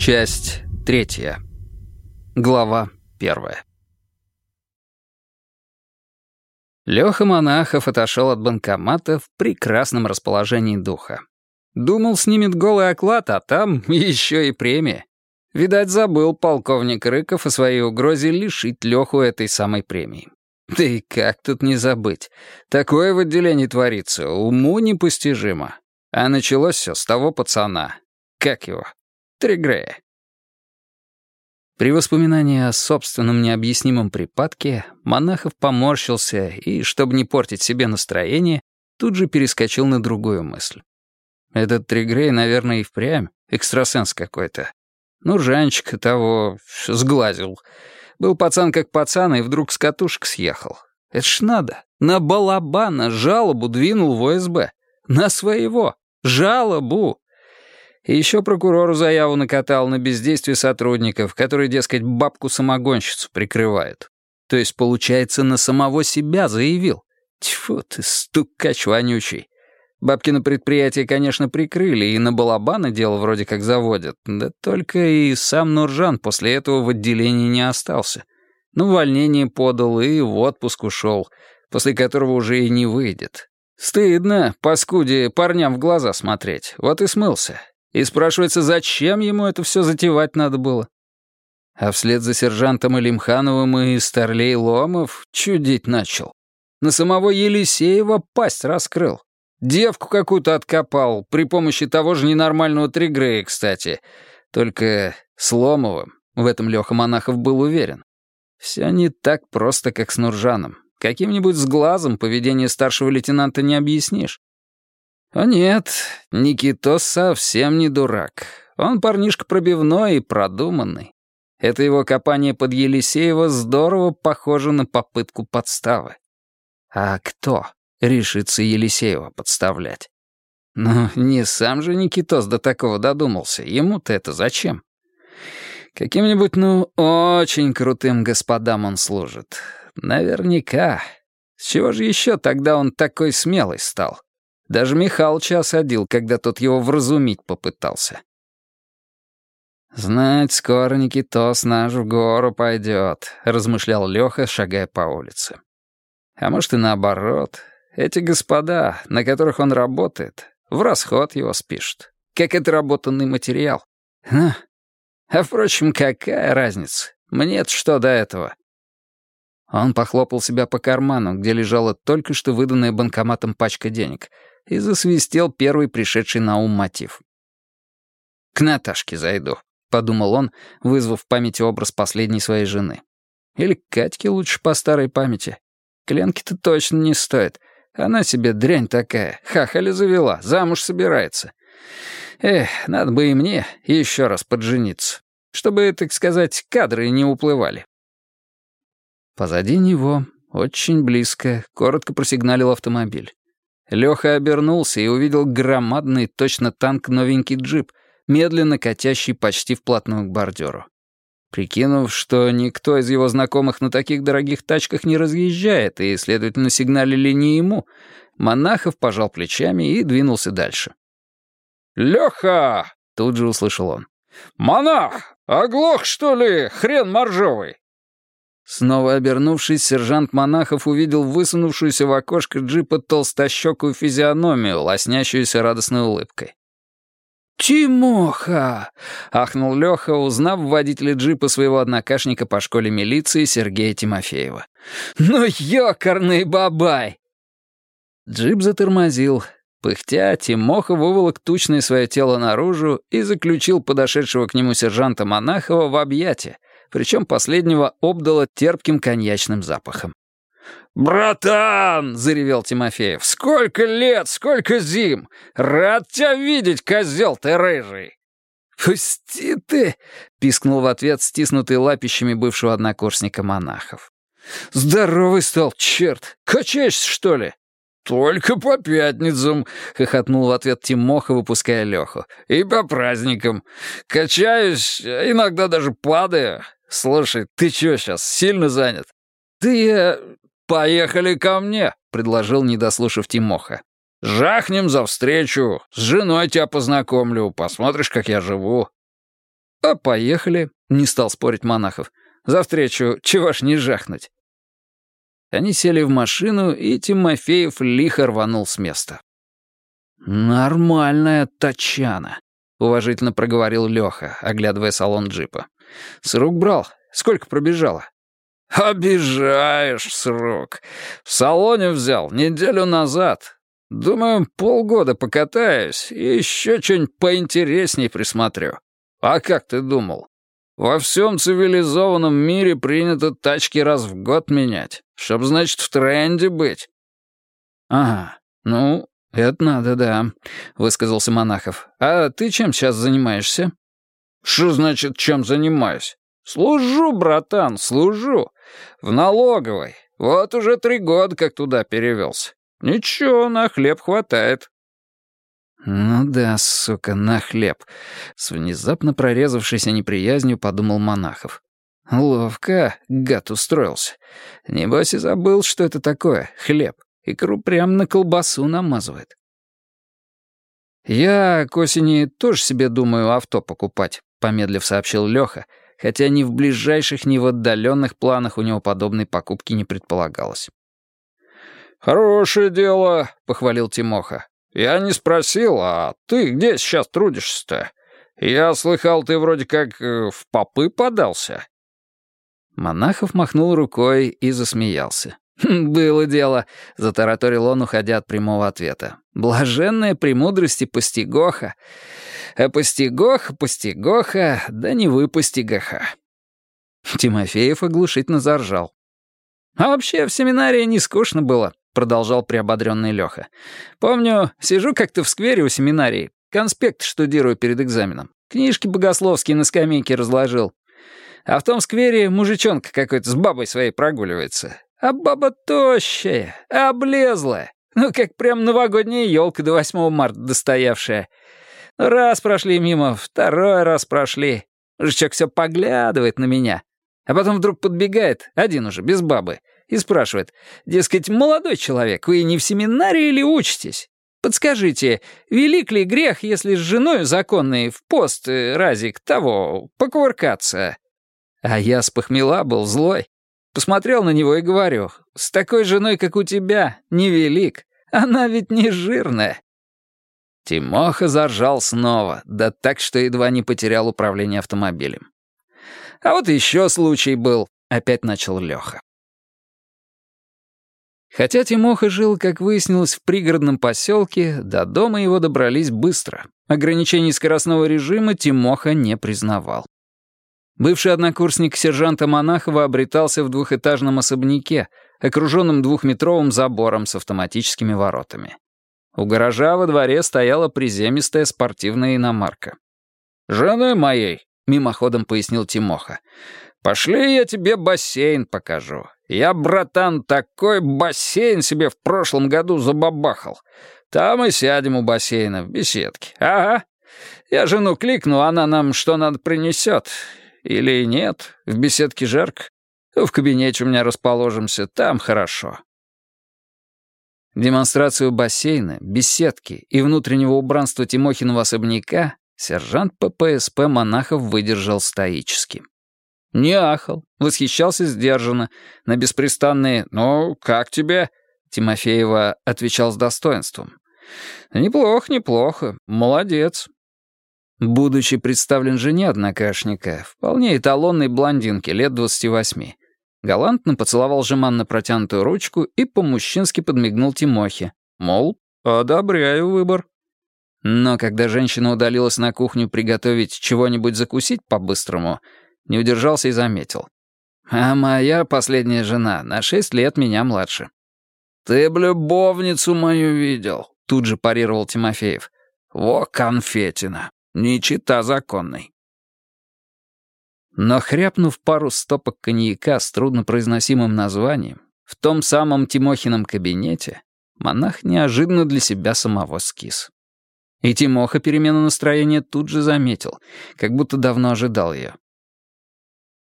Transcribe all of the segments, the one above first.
Часть третья. Глава первая. Лёха Монахов отошел от банкомата в прекрасном расположении духа. Думал, снимет голый оклад, а там еще и премия. Видать, забыл полковник Рыков о своей угрозе лишить Лёху этой самой премии. Да и как тут не забыть? Такое в отделении творится, уму непостижимо. А началось все с того пацана. Как его? Тригрея. При воспоминании о собственном необъяснимом припадке Монахов поморщился и, чтобы не портить себе настроение, тут же перескочил на другую мысль. Этот Тригрей, наверное, и впрямь экстрасенс какой-то. Ну, Жанчик того сглазил. Был пацан как пацан, и вдруг с катушек съехал. Это ж надо. На балабана жалобу двинул в ОСБ. На своего. Жалобу. И еще прокурору заяву накатал на бездействие сотрудников, которые, дескать, бабку-самогонщицу прикрывают. То есть, получается, на самого себя заявил. Тьфу ты, стукач вонючий. Бабкино предприятие, конечно, прикрыли, и на Балабана дело вроде как заводят. Да только и сам Нуржан после этого в отделении не остался. Ну, увольнение подал и в отпуск ушел, после которого уже и не выйдет. Стыдно, паскуде, парням в глаза смотреть. Вот и смылся. И спрашивается, зачем ему это все затевать надо было? А вслед за сержантом Илимхановым и Старлей Ломов чудить начал. На самого Елисеева пасть раскрыл. Девку какую-то откопал, при помощи того же ненормального Тригрея, кстати. Только с Ломовым, в этом Леха Монахов был уверен. Все не так просто, как с Нуржаном. Каким-нибудь с глазом поведение старшего лейтенанта не объяснишь. А нет, Никитос совсем не дурак. Он парнишка пробивной и продуманный. Это его копание под Елисеева здорово похоже на попытку подставы. А кто решится Елисеева подставлять? Ну, не сам же Никитос до такого додумался. Ему-то это зачем? Каким-нибудь, ну, очень крутым господам он служит. Наверняка. С чего же еще тогда он такой смелый стал? Даже Михалыча осадил, когда тот его вразумить попытался. «Знать, скоро Никитос наш в гору пойдет», — размышлял Леха, шагая по улице. «А может и наоборот. Эти господа, на которых он работает, в расход его спишут, как отработанный материал. Ну, а впрочем, какая разница? Мне-то что до этого?» Он похлопал себя по карману, где лежала только что выданная банкоматом пачка денег — и засвистел первый пришедший на ум мотив. «К Наташке зайду», — подумал он, вызвав в памяти образ последней своей жены. «Или к Катьке лучше по старой памяти. Кленки-то точно не стоит. Она себе дрянь такая, хахали завела, замуж собирается. Эх, надо бы и мне еще раз поджениться, чтобы, так сказать, кадры не уплывали». Позади него, очень близко, коротко просигналил автомобиль. Леха обернулся и увидел громадный, точно танк, новенький джип, медленно катящий почти вплотную к бордюру. Прикинув, что никто из его знакомых на таких дорогих тачках не разъезжает, и, следовательно, сигналили не ему, Монахов пожал плечами и двинулся дальше. «Леха!» — тут же услышал он. «Монах! Оглох, что ли, хрен моржовый?» Снова обернувшись, сержант Монахов увидел высунувшуюся в окошко джипа толстощекую физиономию, лоснящуюся радостной улыбкой. «Тимоха!» — ахнул Леха, узнав водителя джипа своего однокашника по школе милиции Сергея Тимофеева. «Ну, ёкарный бабай!» Джип затормозил. Пыхтя, Тимоха выволок тучное свое тело наружу и заключил подошедшего к нему сержанта Монахова в объятия, причем последнего обдало терпким коньячным запахом. «Братан!» — заревел Тимофеев. «Сколько лет, сколько зим! Рад тебя видеть, козел ты рыжий!» «Пусти ты!» — пискнул в ответ стиснутый лапищами бывшего однокурсника монахов. «Здоровый стал, черт! Качаешься, что ли?» «Только по пятницам», — хохотнул в ответ Тимоха, выпуская Леху. «И по праздникам. Качаюсь, иногда даже падаю. «Слушай, ты чё сейчас, сильно занят?» «Да я...» «Поехали ко мне», — предложил, не дослушав Тимоха. «Жахнем за встречу, с женой тебя познакомлю, посмотришь, как я живу». «А поехали», — не стал спорить Монахов. «За встречу чего ж не жахнуть». Они сели в машину, и Тимофеев лихо рванул с места. «Нормальная тачана», — уважительно проговорил Леха, оглядывая салон джипа. «С рук брал? Сколько пробежало?» «Обижаешь, срок. В салоне взял неделю назад. Думаю, полгода покатаюсь и еще что-нибудь поинтересней присмотрю. А как ты думал? Во всем цивилизованном мире принято тачки раз в год менять, чтоб, значит, в тренде быть». «Ага, ну, это надо, да», — высказался Монахов. «А ты чем сейчас занимаешься?» «Что значит, чем занимаюсь? Служу, братан, служу. В налоговой. Вот уже три года как туда перевелся. Ничего, на хлеб хватает». «Ну да, сука, на хлеб», — с внезапно прорезавшейся неприязнью подумал Монахов. «Ловко, гад, устроился. Небось и забыл, что это такое, хлеб. Икру прям на колбасу намазывает». «Я к осени тоже себе думаю авто покупать», — помедлив сообщил Лёха, хотя ни в ближайших, ни в отдаленных планах у него подобной покупки не предполагалось. «Хорошее дело», — похвалил Тимоха. «Я не спросил, а ты где сейчас трудишься-то? Я слыхал, ты вроде как э, в попы подался». Монахов махнул рукой и засмеялся. «Хм, «Было дело», — затараторил он, уходя от прямого ответа. «Блаженная премудрости постигоха. А постигоха, постигоха, да не вы постигаха». Тимофеев оглушительно заржал. «А вообще в семинарии не скучно было», — продолжал приободренный Леха. «Помню, сижу как-то в сквере у семинарии, конспект штудирую перед экзаменом. Книжки богословские на скамейке разложил. А в том сквере мужичонка какой-то с бабой своей прогуливается. А баба тощая, облезлая. Ну, как прям новогодняя елка до 8 марта достоявшая. Раз прошли мимо, второй раз прошли. Мужичок все поглядывает на меня. А потом вдруг подбегает, один уже, без бабы, и спрашивает, дескать, молодой человек, вы не в семинарии или учитесь? Подскажите, велик ли грех, если с женой законной в пост э, разик того покувыркаться? А я с похмела был злой. Посмотрел на него и говорю, с такой женой, как у тебя, невелик. Она ведь не жирная. Тимоха заржал снова, да так, что едва не потерял управление автомобилем. А вот еще случай был, опять начал Леха. Хотя Тимоха жил, как выяснилось, в пригородном поселке, до дома его добрались быстро. Ограничений скоростного режима Тимоха не признавал. Бывший однокурсник сержанта Монахова обретался в двухэтажном особняке, окруженном двухметровым забором с автоматическими воротами. У гаража во дворе стояла приземистая спортивная иномарка. «Жены моей», — мимоходом пояснил Тимоха, — «пошли я тебе бассейн покажу. Я, братан, такой бассейн себе в прошлом году забабахал. Там и сядем у бассейна, в беседке. Ага. Я жену кликну, она нам что надо принесет. Или нет, в беседке жарко. В кабинете у меня расположимся, там хорошо. Демонстрацию бассейна, беседки и внутреннего убранства Тимохиного особняка сержант ППСП Монахов выдержал стоически. Не ахал, восхищался сдержанно, на беспрестанные «Ну, как тебе?» Тимофеева отвечал с достоинством. «Неплохо, неплохо, молодец, Будучи представлен жене однокашника, вполне эталонной блондинке лет 28, галантно поцеловал Жеман на протянутую ручку и по-мужчински подмигнул Тимохе, мол, одобряю выбор. Но когда женщина удалилась на кухню приготовить чего-нибудь закусить по-быстрому, не удержался и заметил. «А моя последняя жена на шесть лет меня младше». «Ты б любовницу мою видел», — тут же парировал Тимофеев. «Во конфетина». Не чита законной. Но хряпнув пару стопок коньяка с труднопроизносимым названием, в том самом Тимохином кабинете, монах неожиданно для себя самого скис. И Тимоха перемену настроения тут же заметил, как будто давно ожидал ее.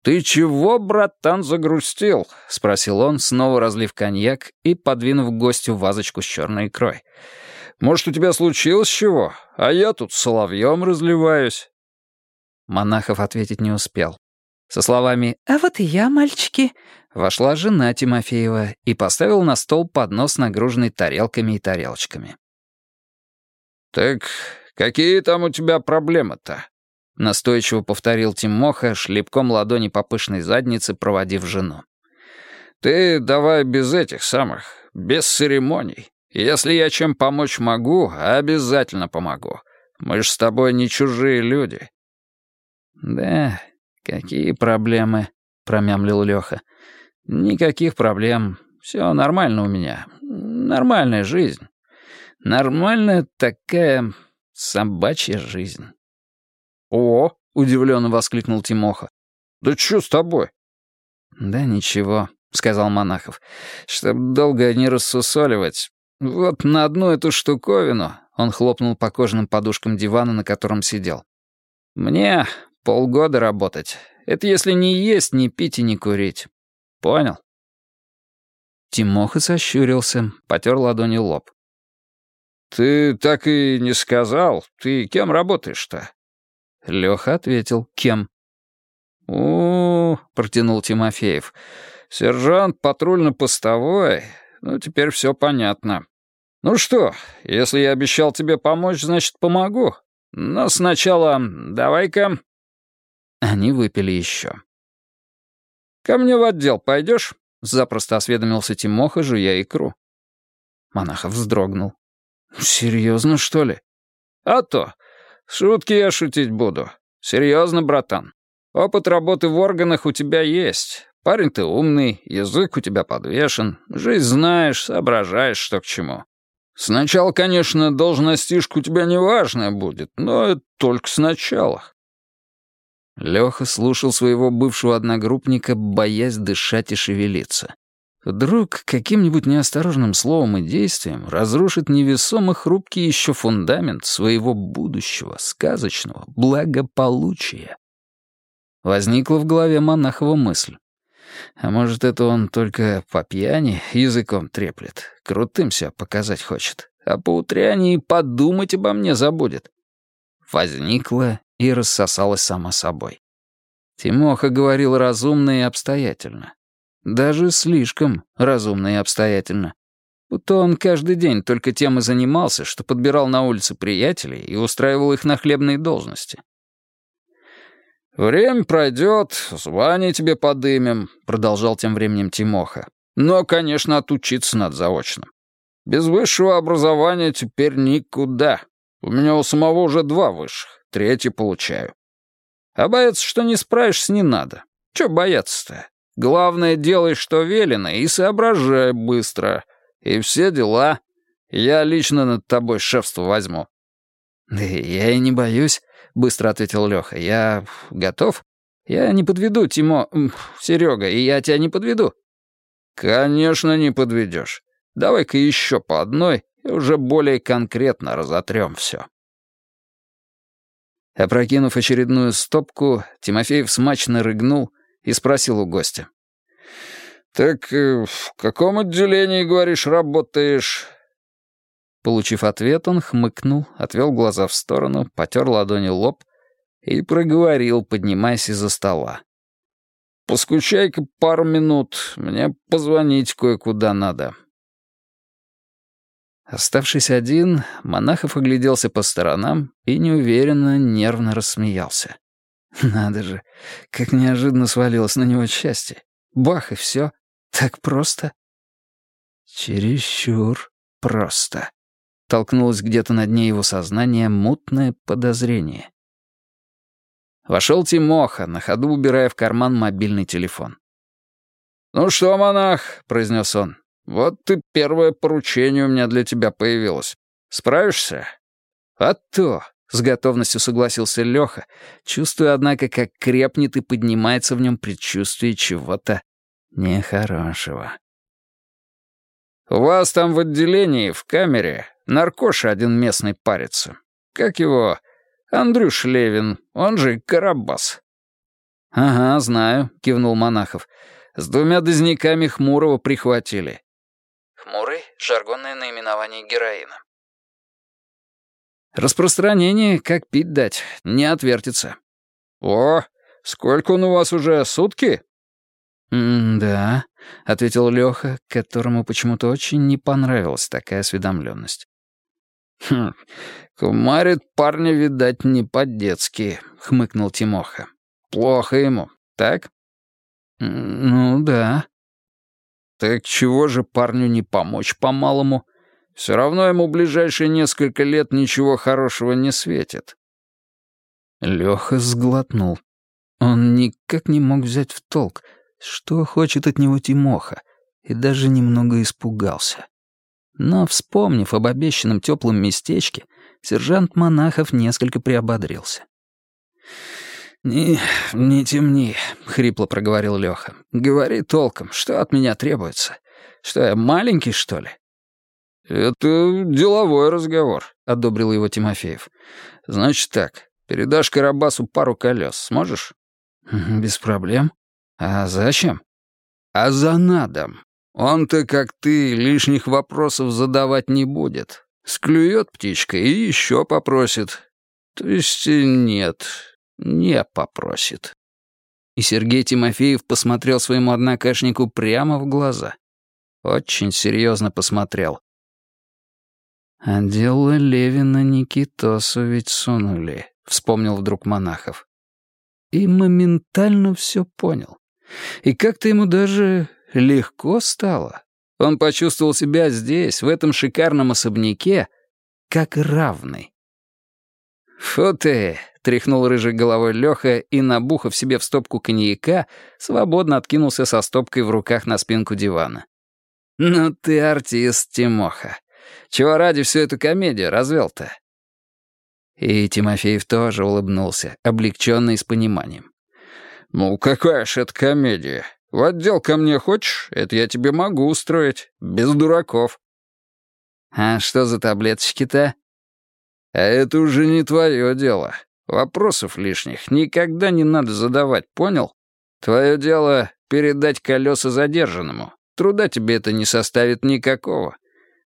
«Ты чего, братан, загрустил?» — спросил он, снова разлив коньяк и подвинув гостю вазочку с черной икрой. Может, у тебя случилось чего? А я тут соловьем разливаюсь». Монахов ответить не успел. Со словами «А вот и я, мальчики», вошла жена Тимофеева и поставила на стол поднос, нагруженный тарелками и тарелочками. «Так какие там у тебя проблемы-то?» Настойчиво повторил Тимоха, шлепком ладони по пышной заднице, проводив жену. «Ты давай без этих самых, без церемоний. Если я чем помочь могу, обязательно помогу. Мы ж с тобой не чужие люди». «Да, какие проблемы?» — промямлил Лёха. «Никаких проблем. Все нормально у меня. Нормальная жизнь. Нормальная такая собачья жизнь». «О!» — удивленно воскликнул Тимоха. «Да что с тобой?» «Да ничего», — сказал Монахов. «Чтоб долго не рассусоливать. Вот на одну эту штуковину...» Он хлопнул по кожаным подушкам дивана, на котором сидел. «Мне полгода работать. Это если не есть, не пить и не курить. Понял?» Тимоха сощурился, потер ладонью лоб. «Ты так и не сказал. Ты кем работаешь-то?» Лёха ответил, кем. у, -у, протянул Тимофеев. «Сержант патрульно-постовой. Ну, теперь все понятно. Ну что, если я обещал тебе помочь, значит, помогу. Но сначала давай-ка...» Они выпили еще. «Ко мне в отдел пойдешь?» — запросто осведомился Тимоха, жуя икру. Монахов вздрогнул. «Серьезно, что ли?» «А то. Шутки я шутить буду. Серьезно, братан. Опыт работы в органах у тебя есть. Парень ты умный, язык у тебя подвешен, жизнь знаешь, соображаешь, что к чему. Сначала, конечно, должностишка у тебя неважная будет, но это только сначала». Леха слушал своего бывшего одногруппника, боясь дышать и шевелиться. Вдруг каким-нибудь неосторожным словом и действием разрушит невесомо хрупкий еще фундамент своего будущего, сказочного благополучия. Возникла в голове монахова мысль. А может, это он только по пьяни языком треплет, крутым себя показать хочет, а по утряне и подумать обо мне забудет. Возникла и рассосалась сама собой. Тимоха говорил разумно и обстоятельно. Даже слишком разумно и обстоятельно. Будто он каждый день только тем и занимался, что подбирал на улице приятелей и устраивал их на хлебные должности. «Время пройдет, звание тебе подымем», — продолжал тем временем Тимоха. «Но, конечно, отучиться надо заочно. Без высшего образования теперь никуда. У меня у самого уже два высших, третий получаю. А бояться, что не справишься, не надо. Чё бояться-то? Главное, делай, что велено, и соображай быстро. И все дела. Я лично над тобой шефство возьму». «Да я и не боюсь», — быстро ответил Лёха. «Я готов. Я не подведу, Тимо... Серега, и я тебя не подведу». «Конечно, не подведешь. Давай-ка еще по одной, и уже более конкретно разотрем все». Опрокинув очередную стопку, Тимофеев смачно рыгнул — и спросил у гостя. «Так э, в каком отделении, говоришь, работаешь?» Получив ответ, он хмыкнул, отвел глаза в сторону, потер ладонью лоб и проговорил, поднимаясь из-за стола. «Поскучай-ка пару минут, мне позвонить кое-куда надо». Оставшись один, Монахов огляделся по сторонам и неуверенно, нервно рассмеялся. Надо же, как неожиданно свалилось на него счастье. Бах, и все. Так просто. Чересчур просто. Толкнулось где-то на дне его сознания мутное подозрение. Вошел Тимоха, на ходу убирая в карман мобильный телефон. «Ну что, монах», — произнес он, — «вот ты первое поручение у меня для тебя появилось. Справишься?» «А то», с готовностью согласился Леха, чувствуя, однако, как крепнет и поднимается в нем предчувствие чего-то нехорошего. «У вас там в отделении, в камере, наркоша один местный парится. Как его? Андрюш Левин, он же Карабас». «Ага, знаю», — кивнул Монахов. «С двумя дозняками Хмурого прихватили». Хмурый — жаргонное наименование героина. Распространение, как пить дать, не отвертится. «О, сколько он у вас уже, сутки?» «Да», — ответил Лёха, которому почему-то очень не понравилась такая осведомленность. «Хм, кумарит парня, видать, не по-детски», — хмыкнул Тимоха. «Плохо ему, так?» «Ну да». «Так чего же парню не помочь по-малому? Все равно ему ближайшие несколько лет ничего хорошего не светит». Леха сглотнул. Он никак не мог взять в толк, что хочет от него Тимоха, и даже немного испугался. Но, вспомнив об обещанном теплом местечке, сержант Монахов несколько приободрился. «Не, не темни», — хрипло проговорил Лёха. «Говори толком, что от меня требуется? Что я маленький, что ли?» «Это деловой разговор», — одобрил его Тимофеев. «Значит так, передашь Карабасу пару колес, сможешь?» «Без проблем. А зачем?» «А за надом. Он-то, как ты, лишних вопросов задавать не будет. Склюет птичка и еще попросит. То есть нет, не попросит. И Сергей Тимофеев посмотрел своему однокашнику прямо в глаза. Очень серьезно посмотрел. «А дело Левина Никитосу ведь сунули», — вспомнил вдруг Монахов. И моментально все понял. И как-то ему даже легко стало. Он почувствовал себя здесь, в этом шикарном особняке, как равный. «Фу ты!» — тряхнул рыжей головой Лёха и, набухав себе в стопку коньяка, свободно откинулся со стопкой в руках на спинку дивана. «Ну ты артист, Тимоха. Чего ради всю эту комедию развел-то?» И Тимофеев тоже улыбнулся, облегченный с пониманием. «Ну, какая ж это комедия? В отдел ко мне хочешь? Это я тебе могу устроить. Без дураков». «А что за таблеточки-то?» «А это уже не твое дело. Вопросов лишних никогда не надо задавать, понял? Твое дело — передать колеса задержанному. Труда тебе это не составит никакого.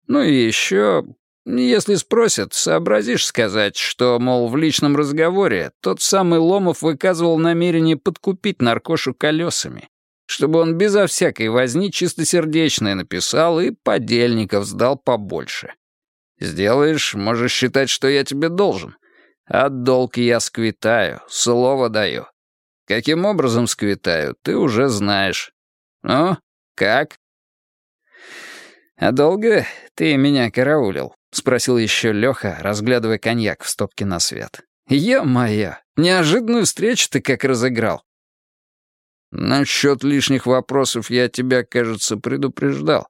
Ну и еще, если спросят, сообразишь сказать, что, мол, в личном разговоре тот самый Ломов выказывал намерение подкупить наркошу колесами чтобы он безо всякой возни чистосердечное написал и подельников сдал побольше. Сделаешь, можешь считать, что я тебе должен. А долг я сквитаю, слово даю. Каким образом сквитаю, ты уже знаешь. Ну, как? «А долго ты меня караулил?» — спросил еще Леха, разглядывая коньяк в стопке на свет. «Е-моё, неожиданную встречу ты как разыграл. Насчет лишних вопросов я тебя, кажется, предупреждал.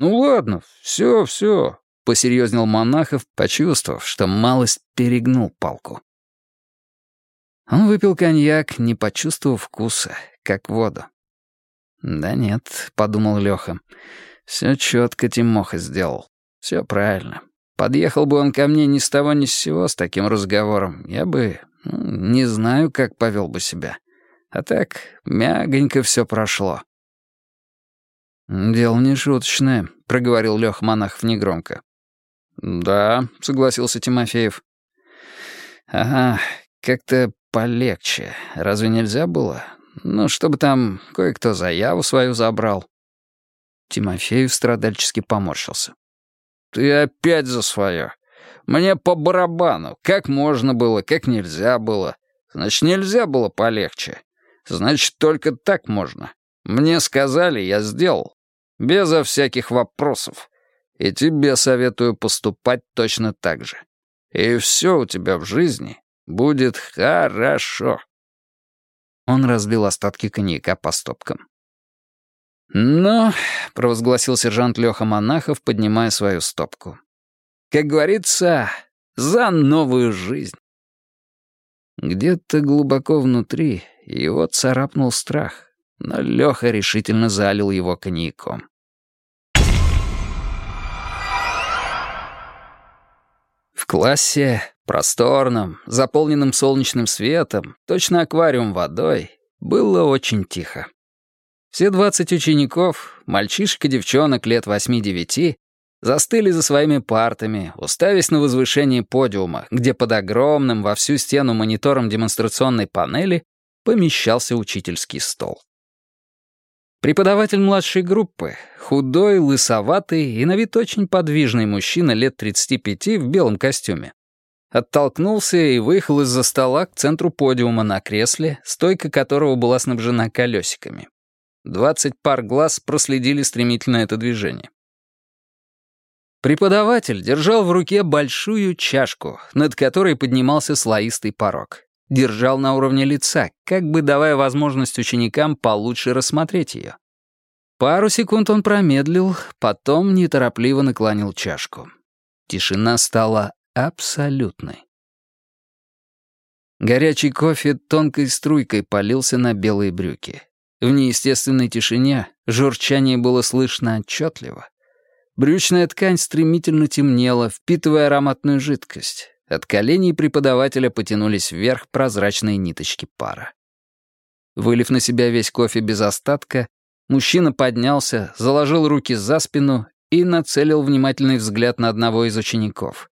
Ну ладно, все, все, посерьезнел Монахов, почувствовав, что малость перегнул палку. Он выпил коньяк, не почувствовав вкуса, как воду. «Да нет», — подумал Леха, — «все четко Тимоха сделал. Все правильно. Подъехал бы он ко мне ни с того ни с сего с таким разговором, я бы... Ну, не знаю, как повел бы себя. А так, мягонько все прошло. «Дело не шуточное», — проговорил Лёх Монахов негромко. «Да», — согласился Тимофеев. «Ага, как-то полегче. Разве нельзя было? Ну, чтобы там кое-кто заяву свою забрал». Тимофеев страдальчески поморщился. «Ты опять за свое. Мне по барабану. Как можно было, как нельзя было. Значит, нельзя было полегче. Значит, только так можно. Мне сказали, я сделал. Безо всяких вопросов. И тебе советую поступать точно так же. И все у тебя в жизни будет хорошо». Он разлил остатки коньяка по стопкам. «Ну», — провозгласил сержант Леха Монахов, поднимая свою стопку. «Как говорится, за новую жизнь». Где-то глубоко внутри его царапнул страх, но Леха решительно залил его коньяком. В классе, просторном, заполненном солнечным светом, точно аквариум водой, было очень тихо. Все двадцать учеников, мальчишек и девчонок лет восьми-девяти, застыли за своими партами, уставясь на возвышение подиума, где под огромным во всю стену монитором демонстрационной панели помещался учительский стол. Преподаватель младшей группы, худой, лысоватый и на вид очень подвижный мужчина лет 35 в белом костюме, оттолкнулся и выехал из-за стола к центру подиума на кресле, стойка которого была снабжена колесиками. Двадцать пар глаз проследили стремительно это движение. Преподаватель держал в руке большую чашку, над которой поднимался слоистый порог. Держал на уровне лица, как бы давая возможность ученикам получше рассмотреть ее. Пару секунд он промедлил, потом неторопливо наклонил чашку. Тишина стала абсолютной. Горячий кофе тонкой струйкой полился на белые брюки. В неестественной тишине журчание было слышно отчетливо. Брючная ткань стремительно темнела, впитывая ароматную жидкость. От коленей преподавателя потянулись вверх прозрачные ниточки пара. Вылив на себя весь кофе без остатка, мужчина поднялся, заложил руки за спину и нацелил внимательный взгляд на одного из учеников.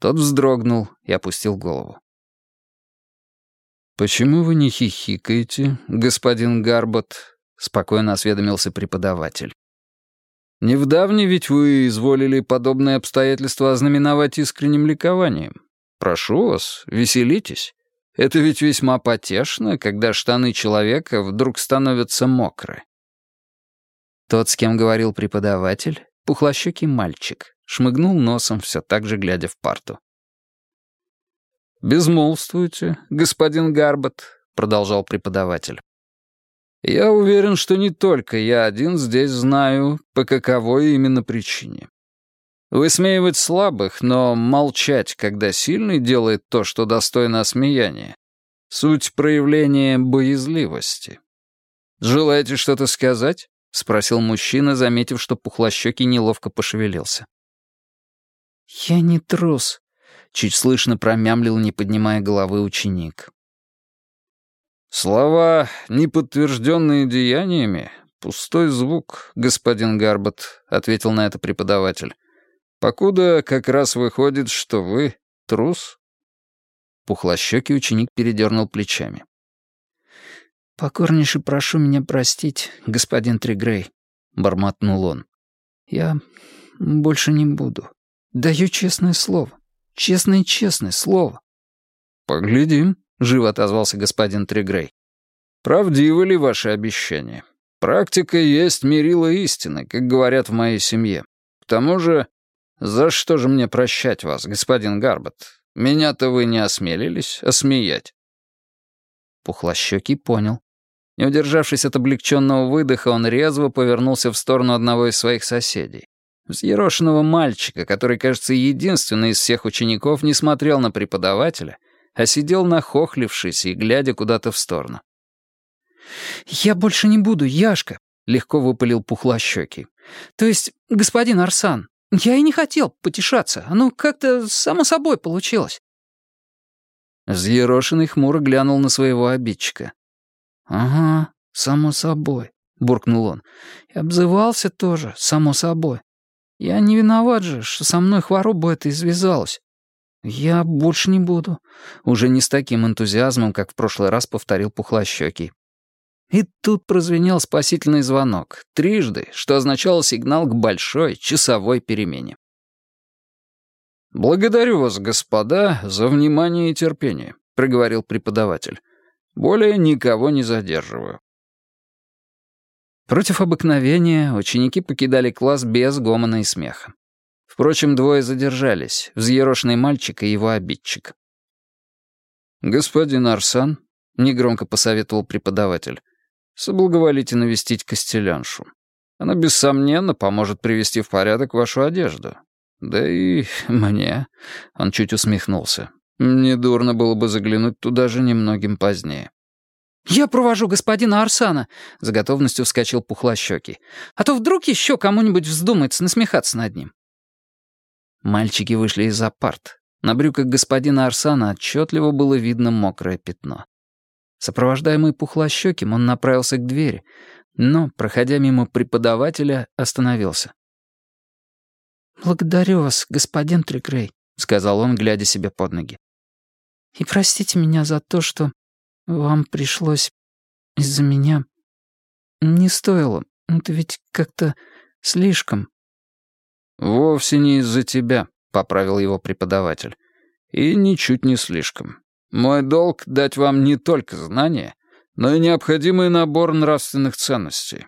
Тот вздрогнул и опустил голову. «Почему вы не хихикаете, господин Гарбот?» — спокойно осведомился преподаватель. Не в давне ведь вы изволили подобные обстоятельства ознаменовать искренним ликованием. Прошу вас, веселитесь. Это ведь весьма потешно, когда штаны человека вдруг становятся мокры. Тот, с кем говорил преподаватель, пухлощекий мальчик, шмыгнул носом, все так же глядя в парту. «Безмолвствуйте, господин Гарбот», — продолжал преподаватель. Я уверен, что не только я один здесь знаю, по каковой именно причине. Высмеивать слабых, но молчать, когда сильный делает то, что достойно осмеяния. Суть проявления боязливости. «Желаете что-то сказать?» — спросил мужчина, заметив, что пухлощёкий неловко пошевелился. «Я не трус», — чуть слышно промямлил, не поднимая головы ученик. «Слова, не подтвержденные деяниями, пустой звук, господин Гарбот», — ответил на это преподаватель. «Покуда как раз выходит, что вы трус». Пухлощекий ученик передернул плечами. «Покорнейше прошу меня простить, господин Тригрей», — бормотнул он. «Я больше не буду. Даю честное слово. Честное-честное слово». «Поглядим», — живо отозвался господин Тригрей. «Правдивы ли ваши обещания? Практика есть мерило истины, как говорят в моей семье. К тому же, за что же мне прощать вас, господин Гарбот? Меня-то вы не осмелились осмеять». Пухлощекий понял. Не удержавшись от облегченного выдоха, он резво повернулся в сторону одного из своих соседей. Взъерошенного мальчика, который, кажется, единственный из всех учеников не смотрел на преподавателя, а сидел нахохлившись и глядя куда-то в сторону. «Я больше не буду, Яшка», — легко выпалил пухлощёкий. «То есть, господин Арсан, я и не хотел потешаться, оно как-то само собой получилось». Взъерошенный хмуро глянул на своего обидчика. «Ага, само собой», — буркнул он. «И обзывался тоже, само собой. Я не виноват же, что со мной хворобу это извязалась. «Я больше не буду», — уже не с таким энтузиазмом, как в прошлый раз повторил Пухлощёкий. И тут прозвенел спасительный звонок, трижды, что означало сигнал к большой часовой перемене. «Благодарю вас, господа, за внимание и терпение», — проговорил преподаватель. «Более никого не задерживаю». Против обыкновения ученики покидали класс без гомона и смеха. Впрочем, двое задержались, взъерошенный мальчик и его обидчик. «Господин Арсан», — негромко посоветовал преподаватель, «соблаговолите навестить Костеляншу. Она, бессомненно, поможет привести в порядок вашу одежду. Да и мне...» — он чуть усмехнулся. «Недурно было бы заглянуть туда же немногим позднее». «Я провожу господина Арсана», — с готовностью вскочил пухлощёкий. «А то вдруг еще кому-нибудь вздумается насмехаться над ним». Мальчики вышли из-за парт. На брюках господина Арсана отчетливо было видно мокрое пятно. Сопровождаемый пухлощеким, он направился к двери, но, проходя мимо преподавателя, остановился. «Благодарю вас, господин Трикрей», — сказал он, глядя себе под ноги. «И простите меня за то, что вам пришлось из-за меня. Не стоило. Это ведь как-то слишком». «Вовсе не из-за тебя», — поправил его преподаватель. «И ничуть не слишком. Мой долг — дать вам не только знания, но и необходимый набор нравственных ценностей.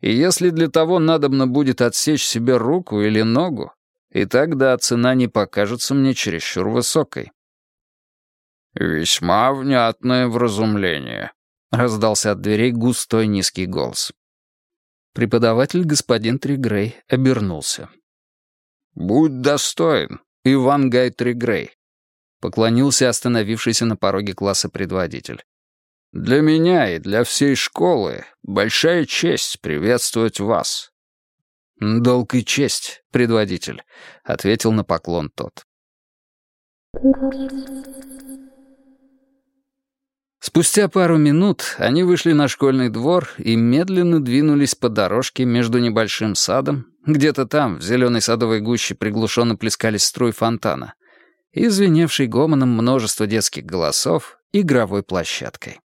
И если для того надобно будет отсечь себе руку или ногу, и тогда цена не покажется мне чересчур высокой. «Весьма внятное вразумление», — раздался от дверей густой низкий голос. Преподаватель господин Тригрей обернулся. «Будь достоин, Иван Гай Тригрей», — поклонился остановившийся на пороге класса предводитель. Для меня и для всей школы большая честь приветствовать вас». «Долг и честь, предводитель», — ответил на поклон тот. Спустя пару минут они вышли на школьный двор и медленно двинулись по дорожке между небольшим садом, где-то там, в зеленой садовой гуще, приглушенно плескались струи фонтана, и звеневшей гомоном множество детских голосов игровой площадкой.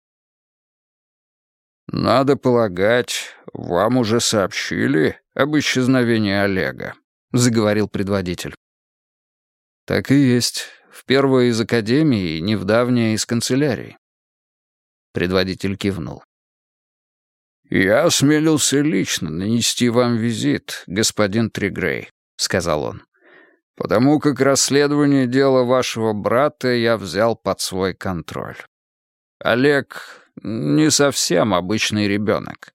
«Надо полагать, вам уже сообщили об исчезновении Олега», — заговорил предводитель. «Так и есть. В первое из академии и не в давнее из канцелярии». Предводитель кивнул. «Я осмелился лично нанести вам визит, господин Тригрей», — сказал он. «Потому как расследование дела вашего брата я взял под свой контроль. Олег не совсем обычный ребенок.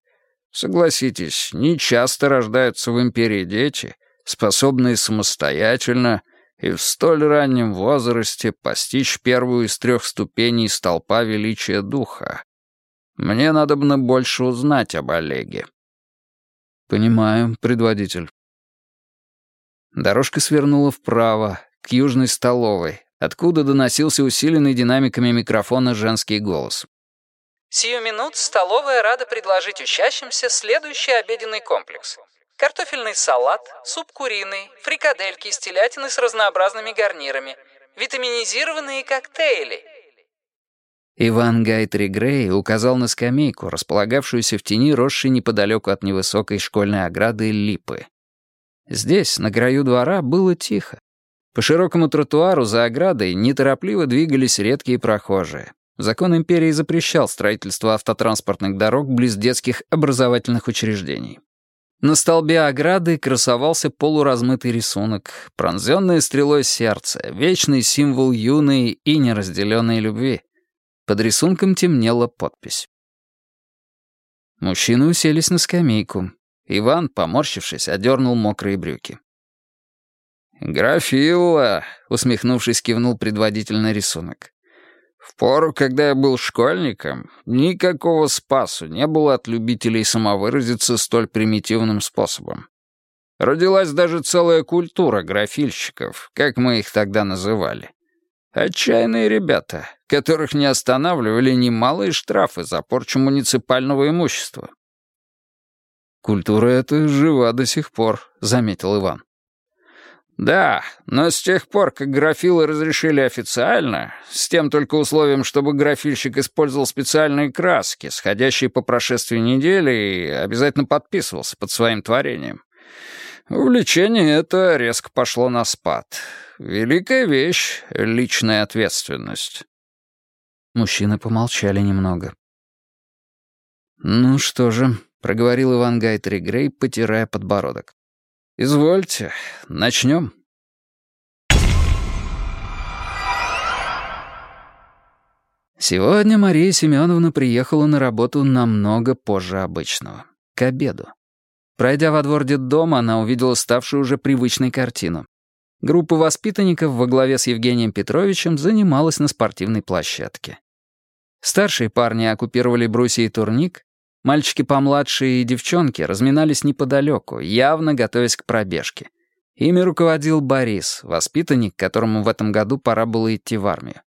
Согласитесь, не часто рождаются в империи дети, способные самостоятельно и в столь раннем возрасте постичь первую из трех ступеней столпа величия духа. Мне надо бы больше узнать об Олеге. Понимаю, предводитель. Дорожка свернула вправо, к южной столовой, откуда доносился усиленный динамиками микрофона женский голос. Сию минут столовая рада предложить учащимся следующий обеденный комплекс. Картофельный салат, суп куриный, фрикадельки из телятины с разнообразными гарнирами, витаминизированные коктейли. Иван Гайтри Грей указал на скамейку, располагавшуюся в тени росшей неподалеку от невысокой школьной ограды липы. Здесь, на краю двора, было тихо. По широкому тротуару за оградой неторопливо двигались редкие прохожие. Закон империи запрещал строительство автотранспортных дорог близ детских образовательных учреждений. На столбе ограды красовался полуразмытый рисунок, пронзенное стрелой сердце, вечный символ юной и неразделенной любви. Под рисунком темнела подпись. Мужчины уселись на скамейку. Иван, поморщившись, одернул мокрые брюки. «Графилла», — усмехнувшись, кивнул предводитель на рисунок. Пору, когда я был школьником, никакого спасу не было от любителей самовыразиться столь примитивным способом. Родилась даже целая культура графильщиков, как мы их тогда называли. Отчаянные ребята, которых не останавливали немалые штрафы за порчу муниципального имущества. «Культура эта жива до сих пор», — заметил Иван. «Да, но с тех пор, как графилы разрешили официально, с тем только условием, чтобы графильщик использовал специальные краски, сходящие по прошествии недели, и обязательно подписывался под своим творением. Увлечение это резко пошло на спад. Великая вещь — личная ответственность». Мужчины помолчали немного. «Ну что же», — проговорил Иван Гайтри Грей, потирая подбородок. «Извольте, начнем». Сегодня Мария Семеновна приехала на работу намного позже обычного, к обеду. Пройдя во двор детдома, она увидела ставшую уже привычной картину. Группа воспитанников во главе с Евгением Петровичем занималась на спортивной площадке. Старшие парни оккупировали брусья и турник, Мальчики помладше и девчонки разминались неподалеку, явно готовясь к пробежке. Ими руководил Борис, воспитанник, которому в этом году пора было идти в армию.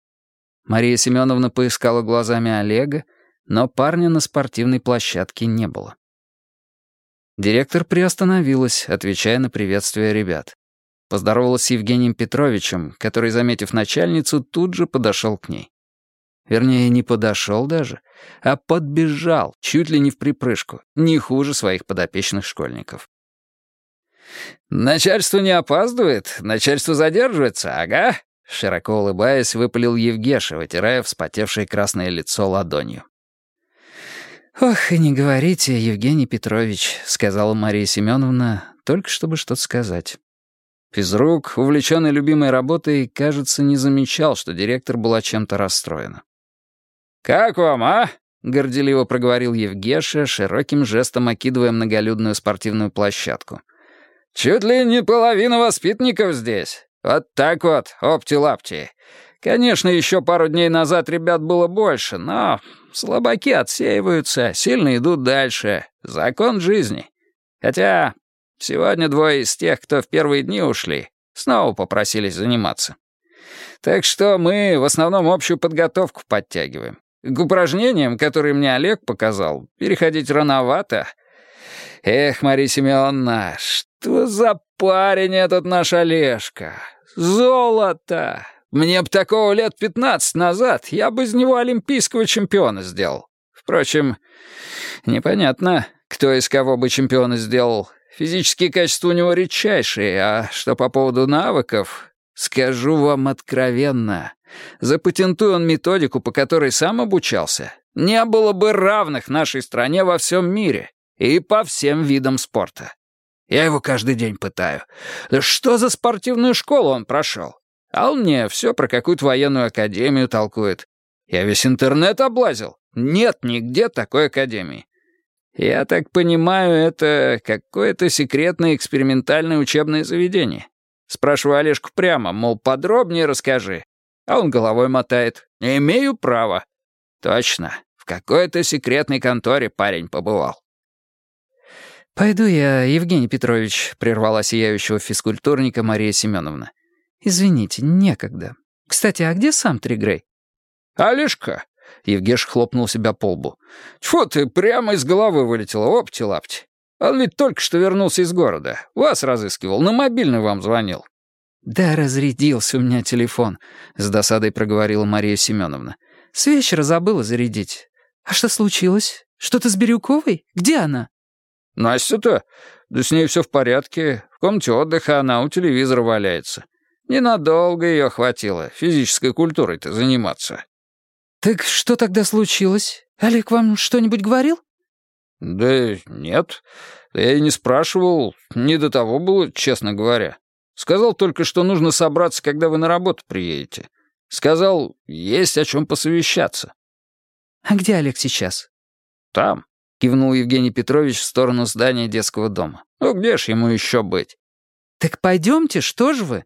Мария Семеновна поискала глазами Олега, но парня на спортивной площадке не было. Директор приостановилась, отвечая на приветствие ребят. Поздоровалась с Евгением Петровичем, который, заметив начальницу, тут же подошел к ней. Вернее, не подошел даже, а подбежал, чуть ли не в припрыжку, не хуже своих подопечных школьников. «Начальство не опаздывает, начальство задерживается, ага», широко улыбаясь, выпалил Евгеша, вытирая вспотевшее красное лицо ладонью. «Ох, и не говорите, Евгений Петрович», — сказала Мария Семеновна, только чтобы что-то сказать. Физрук, увлеченный любимой работой, кажется, не замечал, что директор была чем-то расстроена. «Как вам, а?» — горделиво проговорил Евгеша, широким жестом окидывая многолюдную спортивную площадку. «Чуть ли не половина воспитанников здесь. Вот так вот, опти-лапти. Конечно, еще пару дней назад ребят было больше, но слабаки отсеиваются, сильно идут дальше. Закон жизни. Хотя сегодня двое из тех, кто в первые дни ушли, снова попросились заниматься. Так что мы в основном общую подготовку подтягиваем. К упражнениям, которые мне Олег показал, переходить рановато. Эх, Мария Семеновна, что за парень этот наш Олежка? Золото! Мне б такого лет пятнадцать назад, я бы из него олимпийского чемпиона сделал. Впрочем, непонятно, кто из кого бы чемпиона сделал. Физические качества у него редчайшие, а что по поводу навыков, скажу вам откровенно. Запатентуй он методику, по которой сам обучался, не было бы равных нашей стране во всем мире и по всем видам спорта. Я его каждый день пытаю. Да что за спортивную школу он прошел? А он мне все про какую-то военную академию толкует. Я весь интернет облазил. Нет нигде такой академии. Я так понимаю, это какое-то секретное экспериментальное учебное заведение. Спрашиваю Олежку прямо, мол, подробнее расскажи. А он головой мотает. Не имею права. Точно, в какой-то секретной конторе парень побывал. «Пойду я, Евгений Петрович», — прервала сияющего физкультурника Мария Семеновна. «Извините, некогда. Кстати, а где сам Тригрей?» «Алишка!» — Евгеш хлопнул себя по лбу. «Тьфу ты, прямо из головы вылетело, опти-лапти. Он ведь только что вернулся из города. Вас разыскивал, на мобильный вам звонил». «Да разрядился у меня телефон», — с досадой проговорила Мария Семеновна. «С вечера забыла зарядить. А что случилось? Что-то с Бирюковой? Где она?» «Настя-то? Да с ней все в порядке. В комнате отдыха она у телевизора валяется. Ненадолго ее хватило физической культурой-то заниматься. «Так что тогда случилось? Олег вам что-нибудь говорил?» «Да нет. Я и не спрашивал. Не до того было, честно говоря. Сказал только, что нужно собраться, когда вы на работу приедете. Сказал, есть о чем посовещаться». «А где Олег сейчас?» «Там», — кивнул Евгений Петрович в сторону здания детского дома. «Ну где ж ему еще быть?» «Так пойдемте, что же вы?»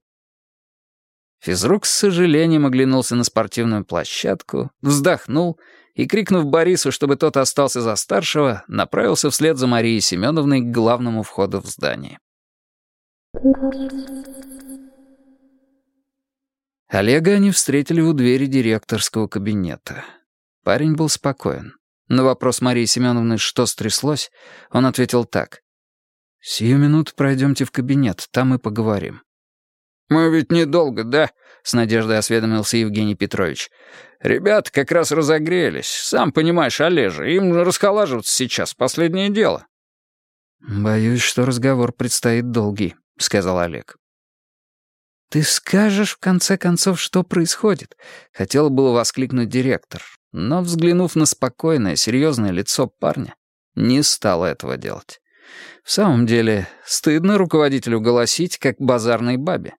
Физрук с сожалением оглянулся на спортивную площадку, вздохнул и, крикнув Борису, чтобы тот остался за старшего, направился вслед за Марией Семеновной к главному входу в здание. Олега они встретили у двери директорского кабинета. Парень был спокоен. На вопрос Марии Семеновны, что стряслось, он ответил так. «Сию минуту пройдемте в кабинет, там и поговорим». «Мы ведь недолго, да?» — с надеждой осведомился Евгений Петрович. «Ребята как раз разогрелись. Сам понимаешь, Олежа, им расхолаживаться сейчас последнее дело». «Боюсь, что разговор предстоит долгий», — сказал Олег. «Ты скажешь, в конце концов, что происходит?» — хотел было воскликнуть директор, но, взглянув на спокойное, серьезное лицо парня, не стал этого делать. В самом деле, стыдно руководителю голосить, как базарной бабе.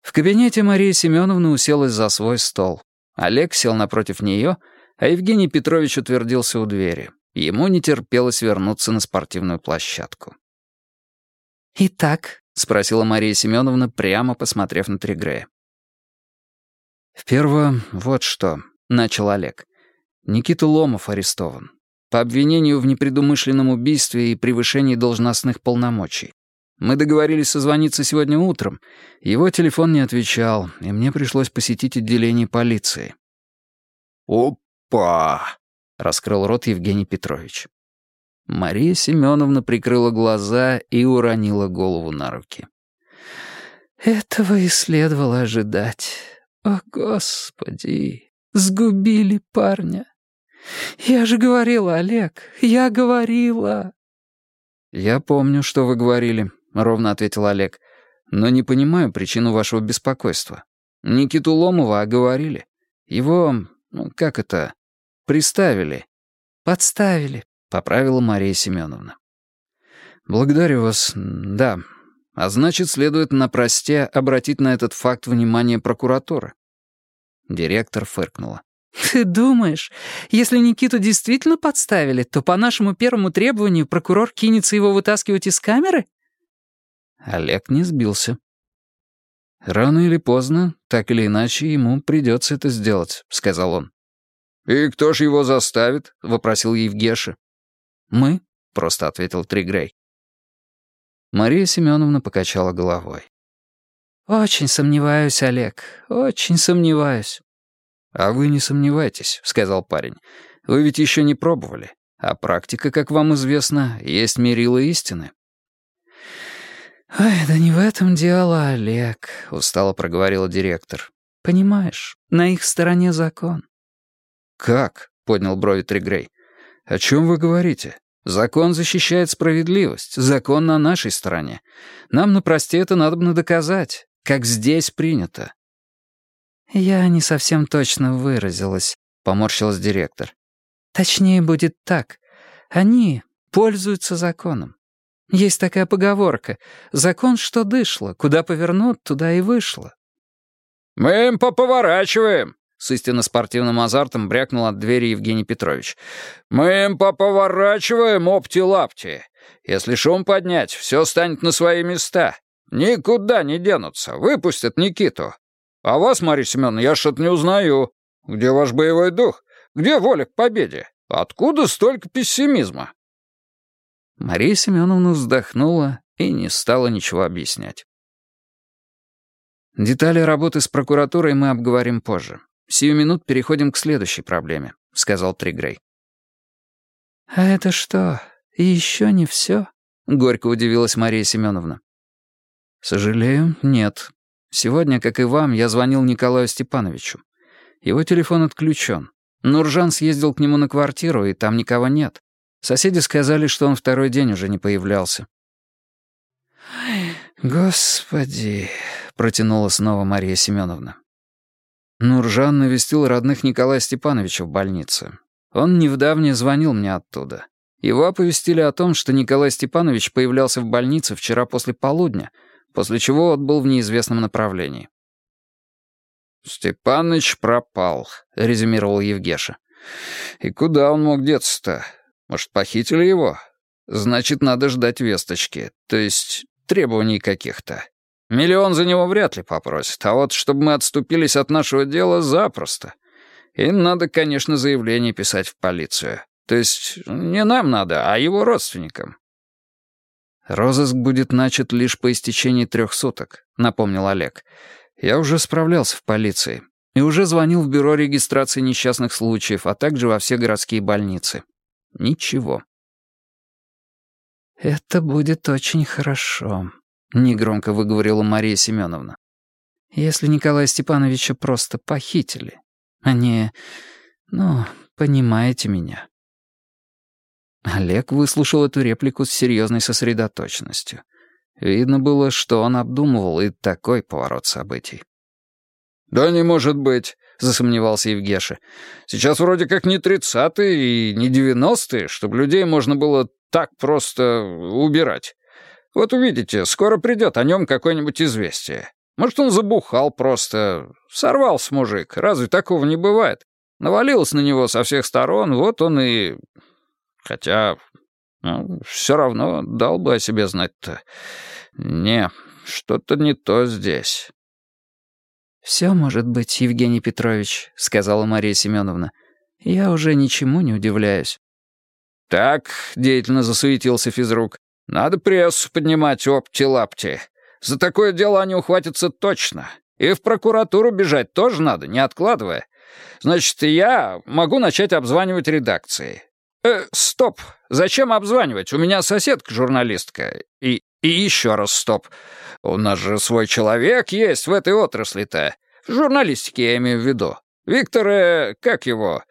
В кабинете Мария Семеновна уселась за свой стол. Олег сел напротив нее, а Евгений Петрович утвердился у двери. Ему не терпелось вернуться на спортивную площадку. «Итак?» — спросила Мария Семеновна, прямо посмотрев на Тригрея. «Вперво вот что», — начал Олег. «Никита Ломов арестован. По обвинению в непредумышленном убийстве и превышении должностных полномочий. Мы договорились созвониться сегодня утром. Его телефон не отвечал, и мне пришлось посетить отделение полиции». «Опа!» — раскрыл рот Евгений Петрович. Мария Семеновна прикрыла глаза и уронила голову на руки. «Этого и следовало ожидать. О, Господи, сгубили парня. Я же говорила, Олег, я говорила». «Я помню, что вы говорили», — ровно ответил Олег. «Но не понимаю причину вашего беспокойства. Никиту Ломова оговорили. Его, ну, как это, приставили». «Подставили», — поправила Мария Семеновна. «Благодарю вас, да. А значит, следует на просте обратить на этот факт внимание прокуратуры». Директор фыркнула. «Ты думаешь, если Никиту действительно подставили, то по нашему первому требованию прокурор кинется его вытаскивать из камеры?» Олег не сбился. «Рано или поздно, так или иначе, ему придется это сделать», — сказал он. «И кто ж его заставит?» — вопросил Евгеша. «Мы», — просто ответил Тригрей. Мария Семеновна покачала головой. «Очень сомневаюсь, Олег, очень сомневаюсь». «А вы не сомневайтесь», — сказал парень. «Вы ведь еще не пробовали. А практика, как вам известно, есть мерило истины». «Ой, да не в этом дело, Олег», — устало проговорила директор. «Понимаешь, на их стороне закон». «Как?» — поднял брови Тригрей. «О чем вы говорите? Закон защищает справедливость, закон на нашей стороне. Нам на просте это надо бы доказать, как здесь принято». «Я не совсем точно выразилась», — поморщилась директор. «Точнее будет так. Они пользуются законом. Есть такая поговорка. Закон, что дышло, куда повернут, туда и вышло». «Мы им поповорачиваем», — с истинно спортивным азартом брякнул от двери Евгений Петрович. «Мы им поповорачиваем опти-лапти. Если шум поднять, все станет на свои места. Никуда не денутся, выпустят Никиту. А вас, Марья Семеновна, я что-то не узнаю. Где ваш боевой дух? Где воля к победе? Откуда столько пессимизма?» Мария Семеновна вздохнула и не стала ничего объяснять. «Детали работы с прокуратурой мы обговорим позже. Сию минут переходим к следующей проблеме», — сказал Тригрей. «А это что, еще не все?» — горько удивилась Мария Семеновна. «Сожалею, нет. Сегодня, как и вам, я звонил Николаю Степановичу. Его телефон отключен. Нуржан съездил к нему на квартиру, и там никого нет. Соседи сказали, что он второй день уже не появлялся. «Господи!» — протянула снова Мария Семеновна. Нуржан навестил родных Николая Степановича в больнице. Он недавно звонил мне оттуда. Его оповестили о том, что Николай Степанович появлялся в больнице вчера после полудня, после чего отбыл в неизвестном направлении. «Степаныч пропал», — резюмировал Евгеша. «И куда он мог деться-то? Может, похитили его? Значит, надо ждать весточки, то есть требований каких-то. Миллион за него вряд ли попросят, а вот чтобы мы отступились от нашего дела, запросто. И надо, конечно, заявление писать в полицию. То есть не нам надо, а его родственникам. «Розыск будет начат лишь по истечении трех суток», — напомнил Олег. «Я уже справлялся в полиции и уже звонил в бюро регистрации несчастных случаев, а также во все городские больницы. Ничего. «Это будет очень хорошо», — негромко выговорила Мария Семеновна. «Если Николая Степановича просто похитили, а не... Ну, понимаете меня». Олег выслушал эту реплику с серьезной сосредоточенностью. Видно было, что он обдумывал и такой поворот событий. «Да не может быть», — засомневался Евгеша. «Сейчас вроде как не тридцатые и не девяностые, чтобы людей можно было так просто убирать. Вот увидите, скоро придет о нем какое-нибудь известие. Может, он забухал просто, сорвался мужик, разве такого не бывает? Навалилось на него со всех сторон, вот он и... Хотя, ну, все равно дал бы о себе знать-то. Не, что-то не то здесь». «Все может быть, Евгений Петрович», — сказала Мария Семеновна. «Я уже ничему не удивляюсь». «Так», — деятельно засуетился физрук, — «надо прессу поднимать опти-лапти. За такое дело они ухватятся точно. И в прокуратуру бежать тоже надо, не откладывая. Значит, я могу начать обзванивать редакции. Э, стоп! Зачем обзванивать? У меня соседка журналистка. И, и еще раз стоп. У нас же свой человек есть в этой отрасли-то. В журналистике я имею в виду. Виктор, э, как его?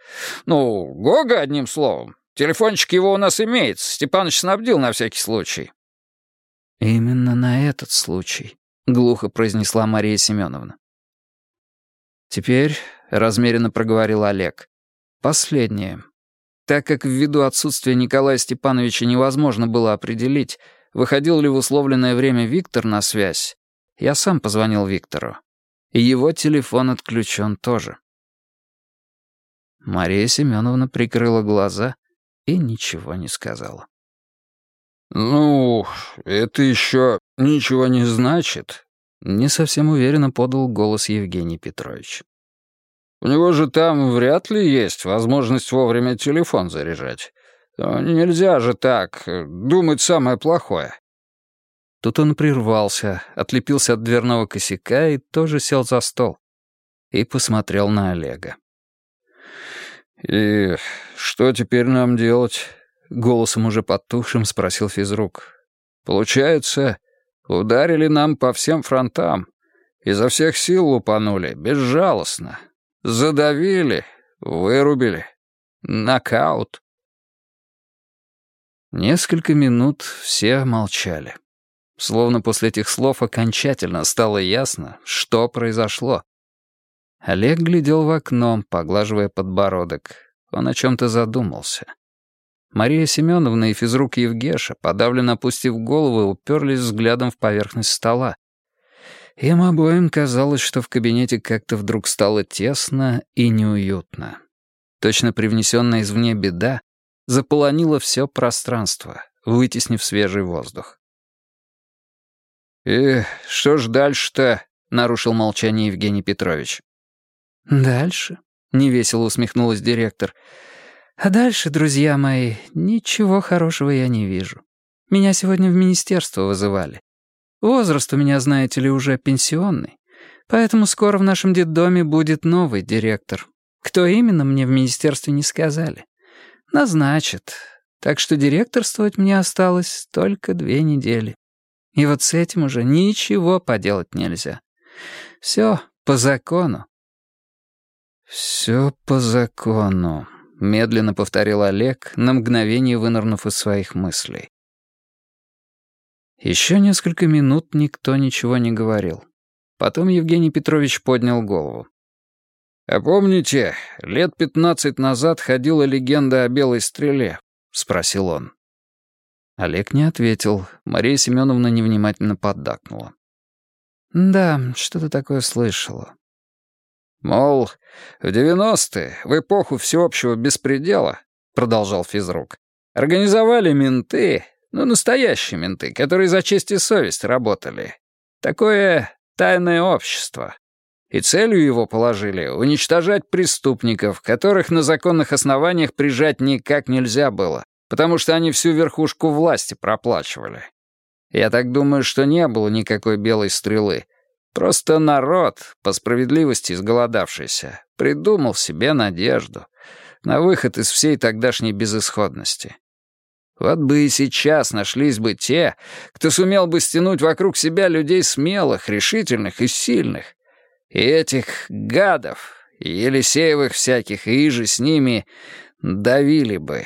Ну, Гога, одним словом. Телефончик его у нас имеется. Степаныч снабдил на всякий случай. «Именно на этот случай», — глухо произнесла Мария Семеновна. «Теперь», — размеренно проговорил Олег, — «последнее. Так как ввиду отсутствия Николая Степановича невозможно было определить, выходил ли в условленное время Виктор на связь, я сам позвонил Виктору. И его телефон отключен тоже». Мария Семеновна прикрыла глаза и ничего не сказала. «Ну, это еще ничего не значит», — не совсем уверенно подал голос Евгений Петрович. «У него же там вряд ли есть возможность вовремя телефон заряжать. Нельзя же так думать самое плохое». Тут он прервался, отлепился от дверного косяка и тоже сел за стол. И посмотрел на Олега. «И что теперь нам делать?» — голосом уже потухшим спросил физрук. «Получается, ударили нам по всем фронтам, изо всех сил лупанули, безжалостно, задавили, вырубили, нокаут». Несколько минут все молчали. Словно после этих слов окончательно стало ясно, что произошло. Олег глядел в окно, поглаживая подбородок. Он о чем-то задумался. Мария Семеновна и физрук Евгеша, подавленно опустив головы, уперлись взглядом в поверхность стола. Им обоим казалось, что в кабинете как-то вдруг стало тесно и неуютно. Точно привнесенная извне беда заполонила все пространство, вытеснив свежий воздух. «И что ж дальше-то?» — нарушил молчание Евгений Петрович. «Дальше?» — невесело усмехнулась директор — а дальше, друзья мои, ничего хорошего я не вижу. Меня сегодня в министерство вызывали. Возраст у меня, знаете ли, уже пенсионный. Поэтому скоро в нашем детдоме будет новый директор. Кто именно, мне в министерстве не сказали. Назначат. Так что директорствовать мне осталось только две недели. И вот с этим уже ничего поделать нельзя. Все по закону. Все по закону. — медленно повторил Олег, на мгновение вынырнув из своих мыслей. Еще несколько минут никто ничего не говорил. Потом Евгений Петрович поднял голову. «А помните, лет пятнадцать назад ходила легенда о белой стреле?» — спросил он. Олег не ответил. Мария Семеновна невнимательно поддакнула. «Да, что-то такое слышала. Мол, в девяностые, в эпоху всеобщего беспредела, продолжал физрук, организовали менты, ну, настоящие менты, которые за честь и совесть работали. Такое тайное общество. И целью его положили уничтожать преступников, которых на законных основаниях прижать никак нельзя было, потому что они всю верхушку власти проплачивали. Я так думаю, что не было никакой белой стрелы — Просто народ, по справедливости изголодавшийся, придумал себе надежду на выход из всей тогдашней безысходности. Вот бы и сейчас нашлись бы те, кто сумел бы стянуть вокруг себя людей смелых, решительных и сильных. И этих гадов, Елисеевых всяких, и же с ними давили бы.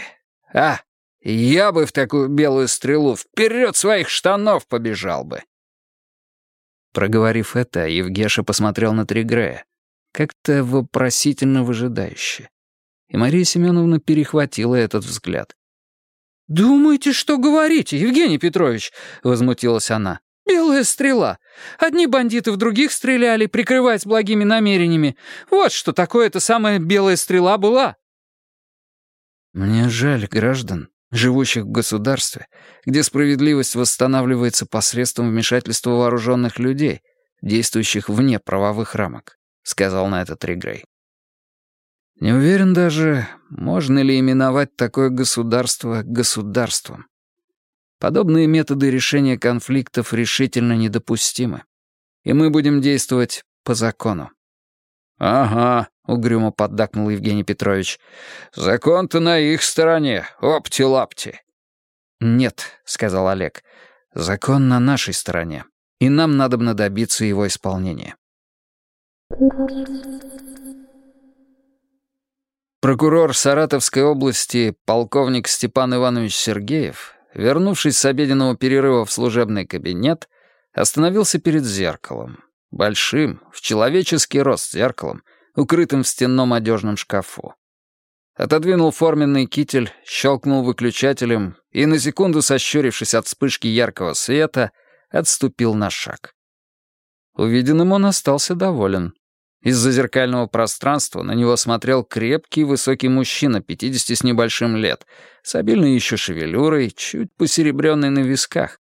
А, я бы в такую белую стрелу вперед своих штанов побежал бы. Проговорив это, Евгеша посмотрел на Тригрея, как-то вопросительно выжидающе. И Мария Семеновна перехватила этот взгляд. «Думаете, что говорите, Евгений Петрович?» — возмутилась она. «Белая стрела. Одни бандиты в других стреляли, прикрываясь благими намерениями. Вот что такое эта самая белая стрела была». «Мне жаль граждан, живущих в государстве, где справедливость восстанавливается посредством вмешательства вооруженных людей, действующих вне правовых рамок», — сказал на это Тригрей. «Не уверен даже, можно ли именовать такое государство государством. Подобные методы решения конфликтов решительно недопустимы, и мы будем действовать по закону. «Ага», — угрюмо поддакнул Евгений Петрович. «Закон-то на их стороне, опти-лапти». «Нет», — сказал Олег, — «закон на нашей стороне, и нам надо бы добиться его исполнения». Прокурор Саратовской области, полковник Степан Иванович Сергеев, вернувшись с обеденного перерыва в служебный кабинет, остановился перед зеркалом. Большим, в человеческий рост зеркалом, укрытым в стенном одежном шкафу. Отодвинул форменный китель, щелкнул выключателем и, на секунду сощурившись от вспышки яркого света, отступил на шаг. Увиденным он остался доволен. Из-за зеркального пространства на него смотрел крепкий высокий мужчина 50 с небольшим лет, с обильной еще шевелюрой, чуть посеребренной на висках.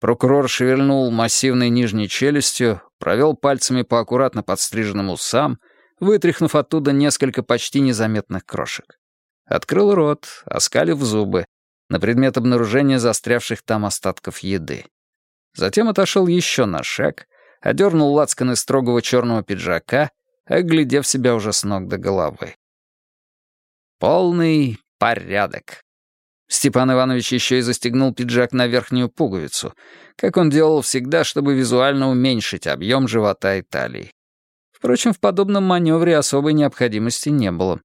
Прокурор шевельнул массивной нижней челюстью, провел пальцами по аккуратно подстриженным усам, вытряхнув оттуда несколько почти незаметных крошек. Открыл рот, оскалив зубы, на предмет обнаружения застрявших там остатков еды. Затем отошел еще на шаг, одернул лацканы строгого черного пиджака, оглядев себя уже с ног до головы. Полный порядок. Степан Иванович еще и застегнул пиджак на верхнюю пуговицу, как он делал всегда, чтобы визуально уменьшить объем живота и талии. Впрочем, в подобном маневре особой необходимости не было.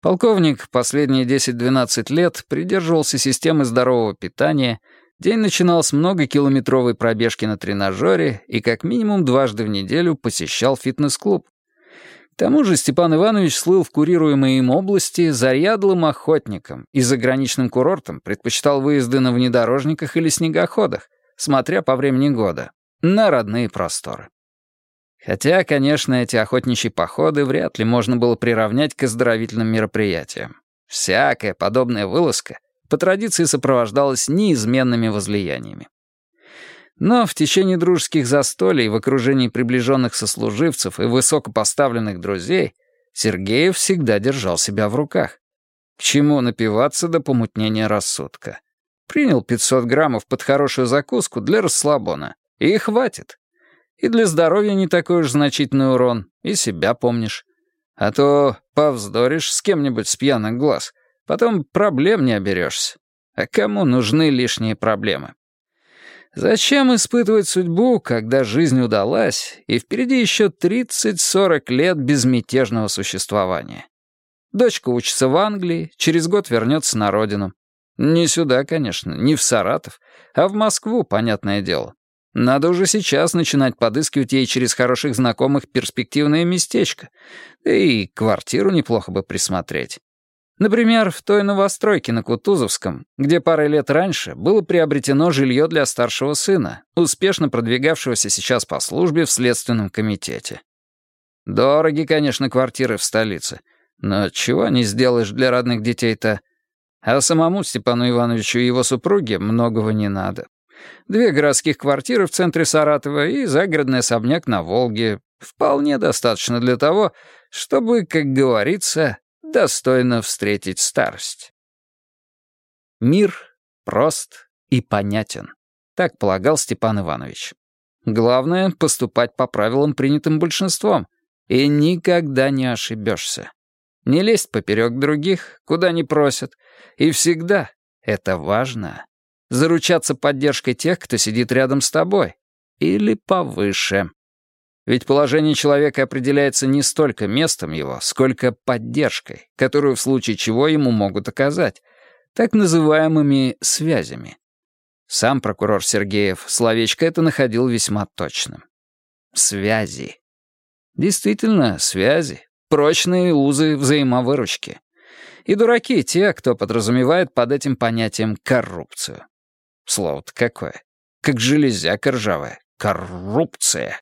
Полковник последние 10-12 лет придерживался системы здорового питания — День начинал с многокилометровой пробежки на тренажере и как минимум дважды в неделю посещал фитнес-клуб. К тому же Степан Иванович слыл в курируемой им области заядлым охотником и заграничным курортом предпочитал выезды на внедорожниках или снегоходах, смотря по времени года, на родные просторы. Хотя, конечно, эти охотничьи походы вряд ли можно было приравнять к оздоровительным мероприятиям. Всякая подобная вылазка по традиции сопровождалась неизменными возлияниями. Но в течение дружеских застолий в окружении приближенных сослуживцев и высокопоставленных друзей Сергеев всегда держал себя в руках. К чему напиваться до помутнения рассудка? Принял 500 граммов под хорошую закуску для расслабона. И хватит. И для здоровья не такой уж значительный урон, и себя помнишь. А то повздоришь с кем-нибудь с пьяных глаз, Потом проблем не оберешься. А кому нужны лишние проблемы? Зачем испытывать судьбу, когда жизнь удалась, и впереди еще 30-40 лет безмятежного существования? Дочка учится в Англии, через год вернется на родину. Не сюда, конечно, не в Саратов, а в Москву, понятное дело. Надо уже сейчас начинать подыскивать ей через хороших знакомых перспективное местечко. И квартиру неплохо бы присмотреть. Например, в той новостройке на Кутузовском, где парой лет раньше было приобретено жилье для старшего сына, успешно продвигавшегося сейчас по службе в Следственном комитете. Дороги, конечно, квартиры в столице, но чего не сделаешь для родных детей-то? А самому Степану Ивановичу и его супруге многого не надо. Две городских квартиры в центре Саратова и загородный особняк на Волге вполне достаточно для того, чтобы, как говорится, достойно встретить старость. Мир прост и понятен, так полагал Степан Иванович. Главное — поступать по правилам, принятым большинством, и никогда не ошибешься. Не лезть поперек других, куда не просят, и всегда, это важно, заручаться поддержкой тех, кто сидит рядом с тобой, или повыше. Ведь положение человека определяется не столько местом его, сколько поддержкой, которую в случае чего ему могут оказать, так называемыми связями. Сам прокурор Сергеев словечко это находил весьма точным. Связи. Действительно, связи. Прочные узы взаимовыручки. И дураки те, кто подразумевает под этим понятием коррупцию. Слово-то какое. Как железяка ржавая. Коррупция.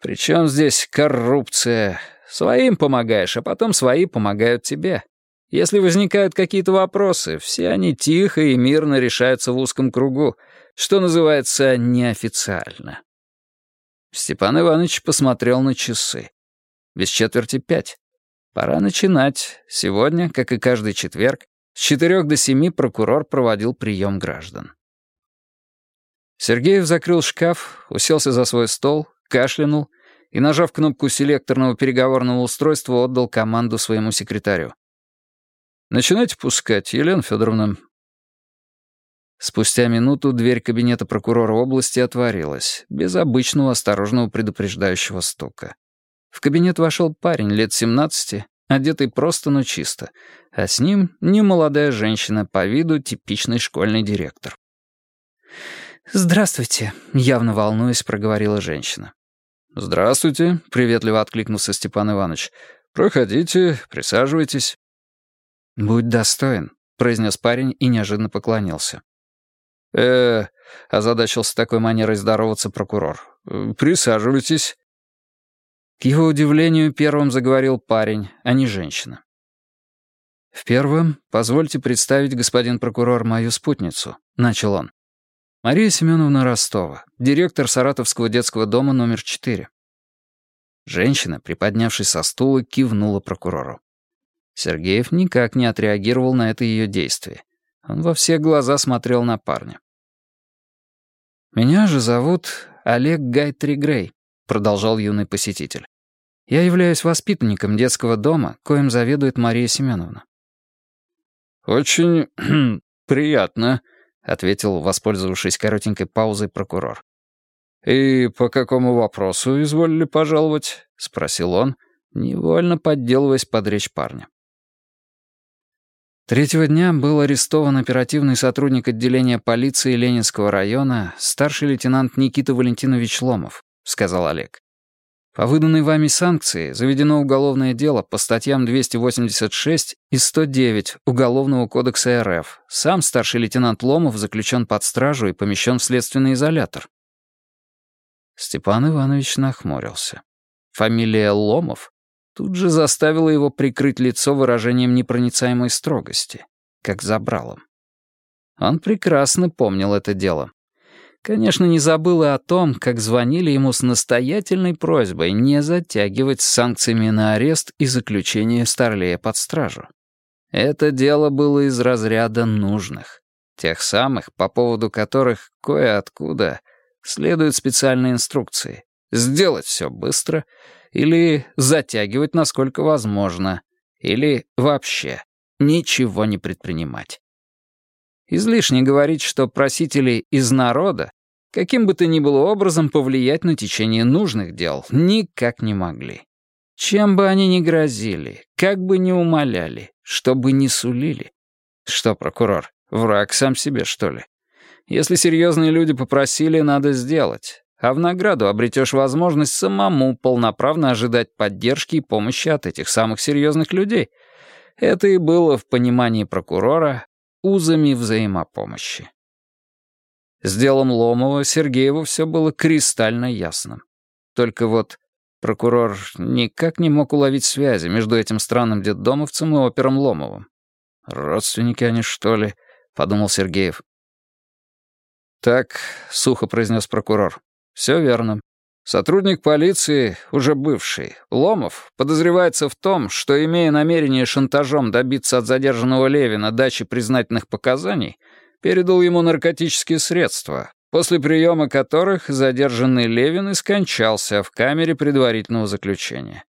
Причем здесь коррупция? Своим помогаешь, а потом свои помогают тебе. Если возникают какие-то вопросы, все они тихо и мирно решаются в узком кругу, что называется неофициально. Степан Иванович посмотрел на часы. Без четверти пять. Пора начинать. Сегодня, как и каждый четверг, с четырех до семи прокурор проводил прием граждан. Сергеев закрыл шкаф, уселся за свой стол, кашлянул и, нажав кнопку селекторного переговорного устройства, отдал команду своему секретарю. «Начинайте пускать, Елена Федоровна». Спустя минуту дверь кабинета прокурора области отворилась, без обычного осторожного предупреждающего стука. В кабинет вошел парень лет 17, одетый просто, но чисто, а с ним немолодая женщина, по виду типичный школьный директор. «Здравствуйте», — явно волнуясь, проговорила женщина. «Здравствуйте», — приветливо откликнулся Степан Иванович. «Проходите, присаживайтесь». «Будь достоин», — произнес парень и неожиданно поклонился. э озадачился такой манерой здороваться прокурор. «Присаживайтесь». К его удивлению, первым заговорил парень, а не женщина. «В первом, позвольте представить, господин прокурор, мою спутницу», — начал он. Мария Семеновна Ростова, директор Саратовского детского дома номер 4. Женщина, приподнявшись со стула, кивнула прокурору. Сергеев никак не отреагировал на это ее действие. Он во все глаза смотрел на парня. «Меня же зовут Олег Гайтри Грей», — продолжал юный посетитель. «Я являюсь воспитанником детского дома, коим заведует Мария Семеновна». «Очень приятно», — ответил, воспользовавшись коротенькой паузой, прокурор. «И по какому вопросу изволили пожаловать?» — спросил он, невольно подделываясь под речь парня. Третьего дня был арестован оперативный сотрудник отделения полиции Ленинского района, старший лейтенант Никита Валентинович Ломов, сказал Олег. По выданной вами санкции заведено уголовное дело по статьям 286 и 109 Уголовного кодекса РФ. Сам старший лейтенант Ломов заключен под стражу и помещен в следственный изолятор. Степан Иванович нахмурился. Фамилия Ломов тут же заставила его прикрыть лицо выражением непроницаемой строгости, как забралом. Он прекрасно помнил это дело. Конечно, не забыл и о том, как звонили ему с настоятельной просьбой не затягивать с санкциями на арест и заключение Старлея под стражу. Это дело было из разряда нужных, тех самых, по поводу которых кое-откуда следуют специальные инструкции. Сделать все быстро или затягивать насколько возможно, или вообще ничего не предпринимать. Излишне говорить, что просители из народа каким бы то ни было образом повлиять на течение нужных дел никак не могли. Чем бы они ни грозили, как бы ни умоляли, что бы ни сулили. Что, прокурор, враг сам себе, что ли? Если серьезные люди попросили, надо сделать. А в награду обретешь возможность самому полноправно ожидать поддержки и помощи от этих самых серьезных людей. Это и было в понимании прокурора узами взаимопомощи. С делом Ломова Сергееву все было кристально ясно. Только вот прокурор никак не мог уловить связи между этим странным детдомовцем и опером Ломовым. «Родственники они, что ли?» — подумал Сергеев. «Так», — сухо произнес прокурор, — «все верно. Сотрудник полиции, уже бывший, Ломов, подозревается в том, что, имея намерение шантажом добиться от задержанного Левина дачи признательных показаний, передал ему наркотические средства, после приема которых задержанный Левин и скончался в камере предварительного заключения.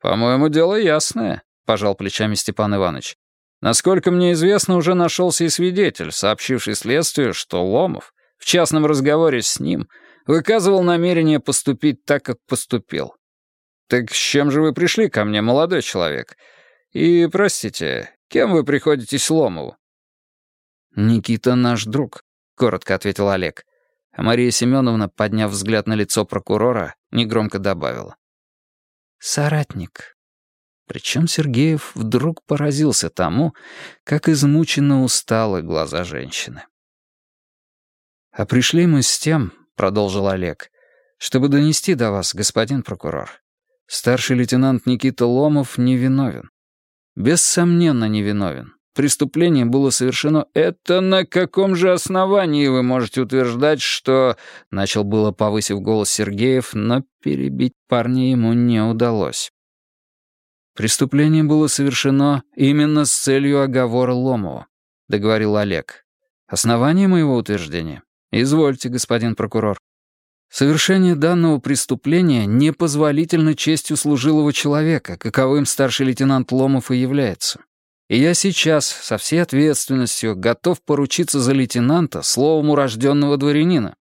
«По-моему, дело ясное», — пожал плечами Степан Иванович. «Насколько мне известно, уже нашелся и свидетель, сообщивший следствию, что Ломов в частном разговоре с ним выказывал намерение поступить так, как поступил. Так с чем же вы пришли ко мне, молодой человек? И, простите, кем вы приходитесь Ломову?» «Никита наш друг», — коротко ответил Олег. А Мария Семеновна, подняв взгляд на лицо прокурора, негромко добавила. «Соратник». Причем Сергеев вдруг поразился тому, как измученно усталы глаза женщины. «А пришли мы с тем», — продолжил Олег, «чтобы донести до вас, господин прокурор. Старший лейтенант Никита Ломов невиновен. Бессомненно невиновен. Преступление было совершено. Это на каком же основании вы можете утверждать, что...» Начал было, повысив голос Сергеев, но перебить парня ему не удалось. «Преступление было совершено именно с целью оговора Ломова», — договорил Олег. «Основание моего утверждения? Извольте, господин прокурор». Совершение данного преступления непозволительно честью служилого человека, каковым старший лейтенант Ломов и является. И я сейчас со всей ответственностью готов поручиться за лейтенанта словом урожденного дворянина.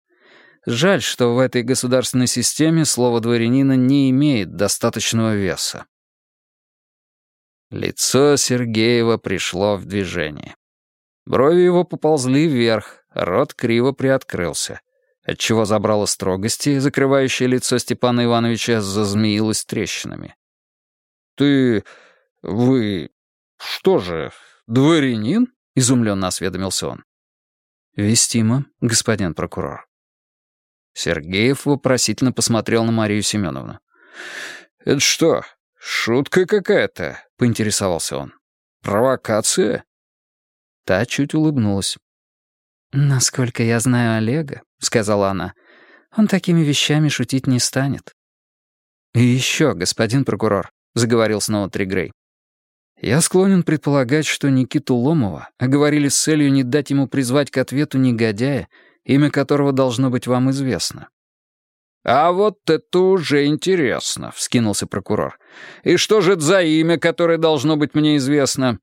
Жаль, что в этой государственной системе слово дворянина не имеет достаточного веса. Лицо Сергеева пришло в движение. Брови его поползли вверх, рот криво приоткрылся отчего забрало строгости, закрывающее лицо Степана Ивановича зазмеилось трещинами. «Ты... вы... что же, дворянин?» — изумленно осведомился он. «Вестимо, господин прокурор». Сергеев вопросительно посмотрел на Марию Семеновну. «Это что, шутка какая-то?» — поинтересовался он. «Провокация?» Та чуть улыбнулась. «Насколько я знаю Олега, — сказала она, — он такими вещами шутить не станет». «И еще, господин прокурор», — заговорил снова Тригрей. «Я склонен предполагать, что Никиту Ломова оговорили с целью не дать ему призвать к ответу негодяя, имя которого должно быть вам известно». «А вот это уже интересно», — вскинулся прокурор. «И что же это за имя, которое должно быть мне известно?»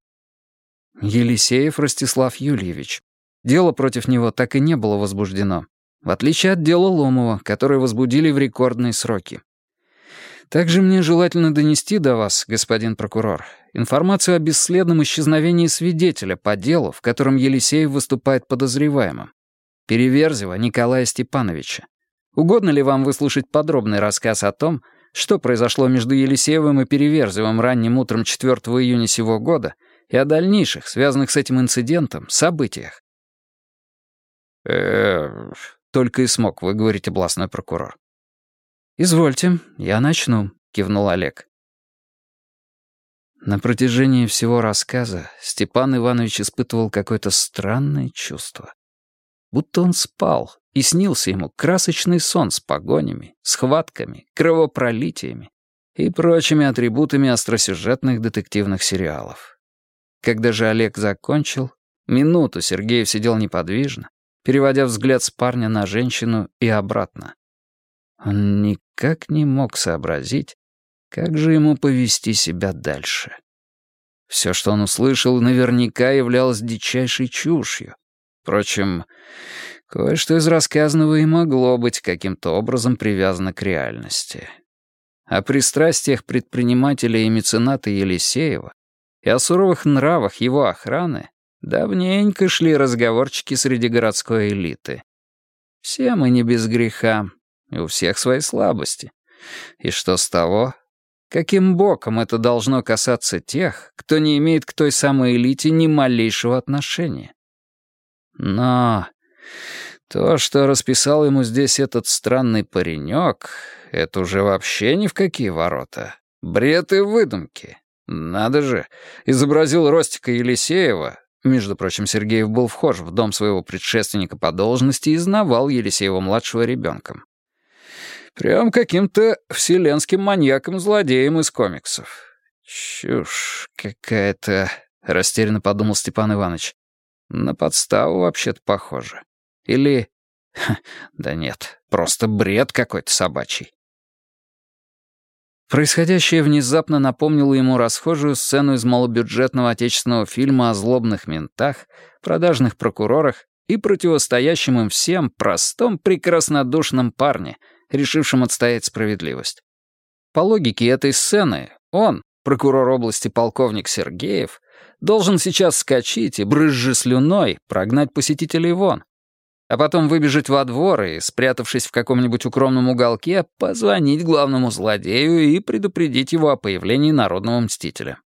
«Елисеев Ростислав Юльевич. Дело против него так и не было возбуждено. В отличие от дела Ломова, которое возбудили в рекордные сроки. Также мне желательно донести до вас, господин прокурор, информацию о бесследном исчезновении свидетеля по делу, в котором Елисеев выступает подозреваемым. Переверзева Николая Степановича. Угодно ли вам выслушать подробный рассказ о том, что произошло между Елисеевым и Переверзевым ранним утром 4 июня сего года и о дальнейших, связанных с этим инцидентом, событиях? э только и смог выговорить областной прокурор. «Извольте, я начну», — кивнул Олег. На протяжении всего рассказа Степан Иванович испытывал какое-то странное чувство. Будто он спал, и снился ему красочный сон с погонями, схватками, кровопролитиями и прочими атрибутами остросюжетных детективных сериалов. Когда же Олег закончил, минуту Сергеев сидел неподвижно, переводя взгляд с парня на женщину и обратно. Он никак не мог сообразить, как же ему повести себя дальше. Все, что он услышал, наверняка являлось дичайшей чушью. Впрочем, кое-что из рассказанного и могло быть каким-то образом привязано к реальности. О пристрастиях предпринимателя и мецената Елисеева и о суровых нравах его охраны Давненько шли разговорчики среди городской элиты. Все мы не без греха, и у всех свои слабости. И что с того? Каким боком это должно касаться тех, кто не имеет к той самой элите ни малейшего отношения? Но то, что расписал ему здесь этот странный паренек, это уже вообще ни в какие ворота. Бред и выдумки. Надо же, изобразил Ростика Елисеева, между прочим, Сергеев был вхож в дом своего предшественника по должности и знавал Елисеева-младшего ребенком. Прям каким-то вселенским маньяком-злодеем из комиксов. «Чушь какая-то», — растерянно подумал Степан Иванович. «На подставу вообще-то похоже. Или... да нет, просто бред какой-то собачий». Происходящее внезапно напомнило ему расхожую сцену из малобюджетного отечественного фильма о злобных ментах, продажных прокурорах и противостоящем им всем простом прекраснодушном парне, решившем отстоять справедливость. По логике этой сцены, он, прокурор области полковник Сергеев, должен сейчас скачить и, брызжи слюной, прогнать посетителей вон, а потом выбежать во двор и, спрятавшись в каком-нибудь укромном уголке, позвонить главному злодею и предупредить его о появлении народного мстителя.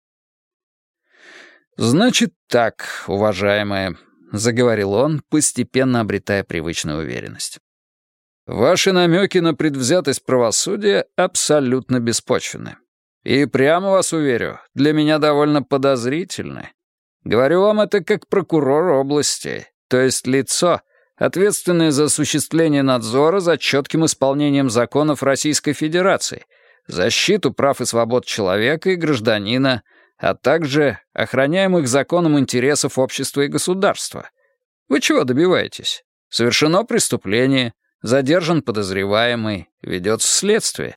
«Значит так, уважаемые», — заговорил он, постепенно обретая привычную уверенность. «Ваши намеки на предвзятость правосудия абсолютно беспочвены. И прямо вас уверю, для меня довольно подозрительны. Говорю вам это как прокурор области, то есть лицо, ответственные за осуществление надзора за четким исполнением законов Российской Федерации, защиту прав и свобод человека и гражданина, а также охраняемых законом интересов общества и государства. Вы чего добиваетесь? Совершено преступление, задержан подозреваемый, ведется следствие,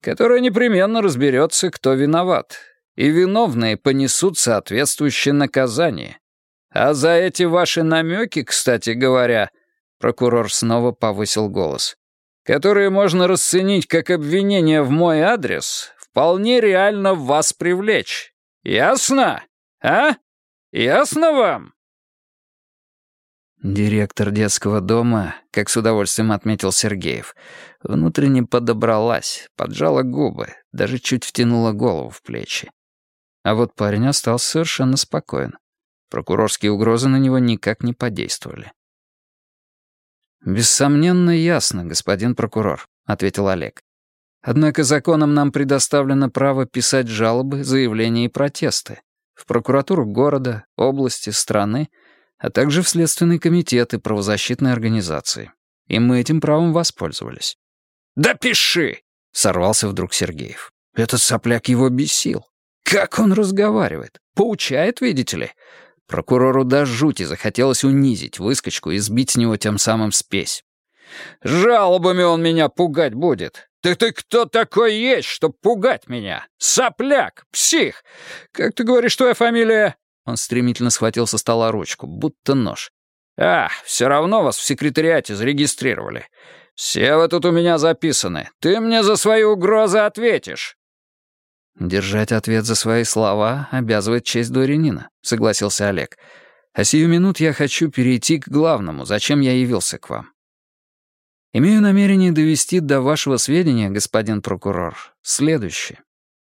которое непременно разберется, кто виноват, и виновные понесут соответствующее наказание. А за эти ваши намеки, кстати говоря, прокурор снова повысил голос, которые можно расценить как обвинение в мой адрес, вполне реально вас привлечь. Ясно? А? Ясно вам? Директор детского дома, как с удовольствием отметил Сергеев, внутренне подобралась, поджала губы, даже чуть втянула голову в плечи. А вот парень остался совершенно спокоен. Прокурорские угрозы на него никак не подействовали. «Бессомненно ясно, господин прокурор», — ответил Олег. «Однако законом нам предоставлено право писать жалобы, заявления и протесты в прокуратуру города, области, страны, а также в Следственный комитет и правозащитные организации. И мы этим правом воспользовались». «Да пиши!» — сорвался вдруг Сергеев. Этот сопляк его бесил. Как он разговаривает? Поучает, видите ли? Прокурору до жути захотелось унизить выскочку и сбить с него тем самым спесь. «Жалобами он меня пугать будет. Так ты кто такой есть, чтоб пугать меня? Сопляк, псих! Как ты говоришь, твоя фамилия?» Он стремительно схватил со стола ручку, будто нож. «А, все равно вас в секретариате зарегистрировали. Все вы тут у меня записаны. Ты мне за свои угрозы ответишь». «Держать ответ за свои слова обязывает честь дворянина», — согласился Олег. «А сию минут я хочу перейти к главному, зачем я явился к вам. Имею намерение довести до вашего сведения, господин прокурор, следующее.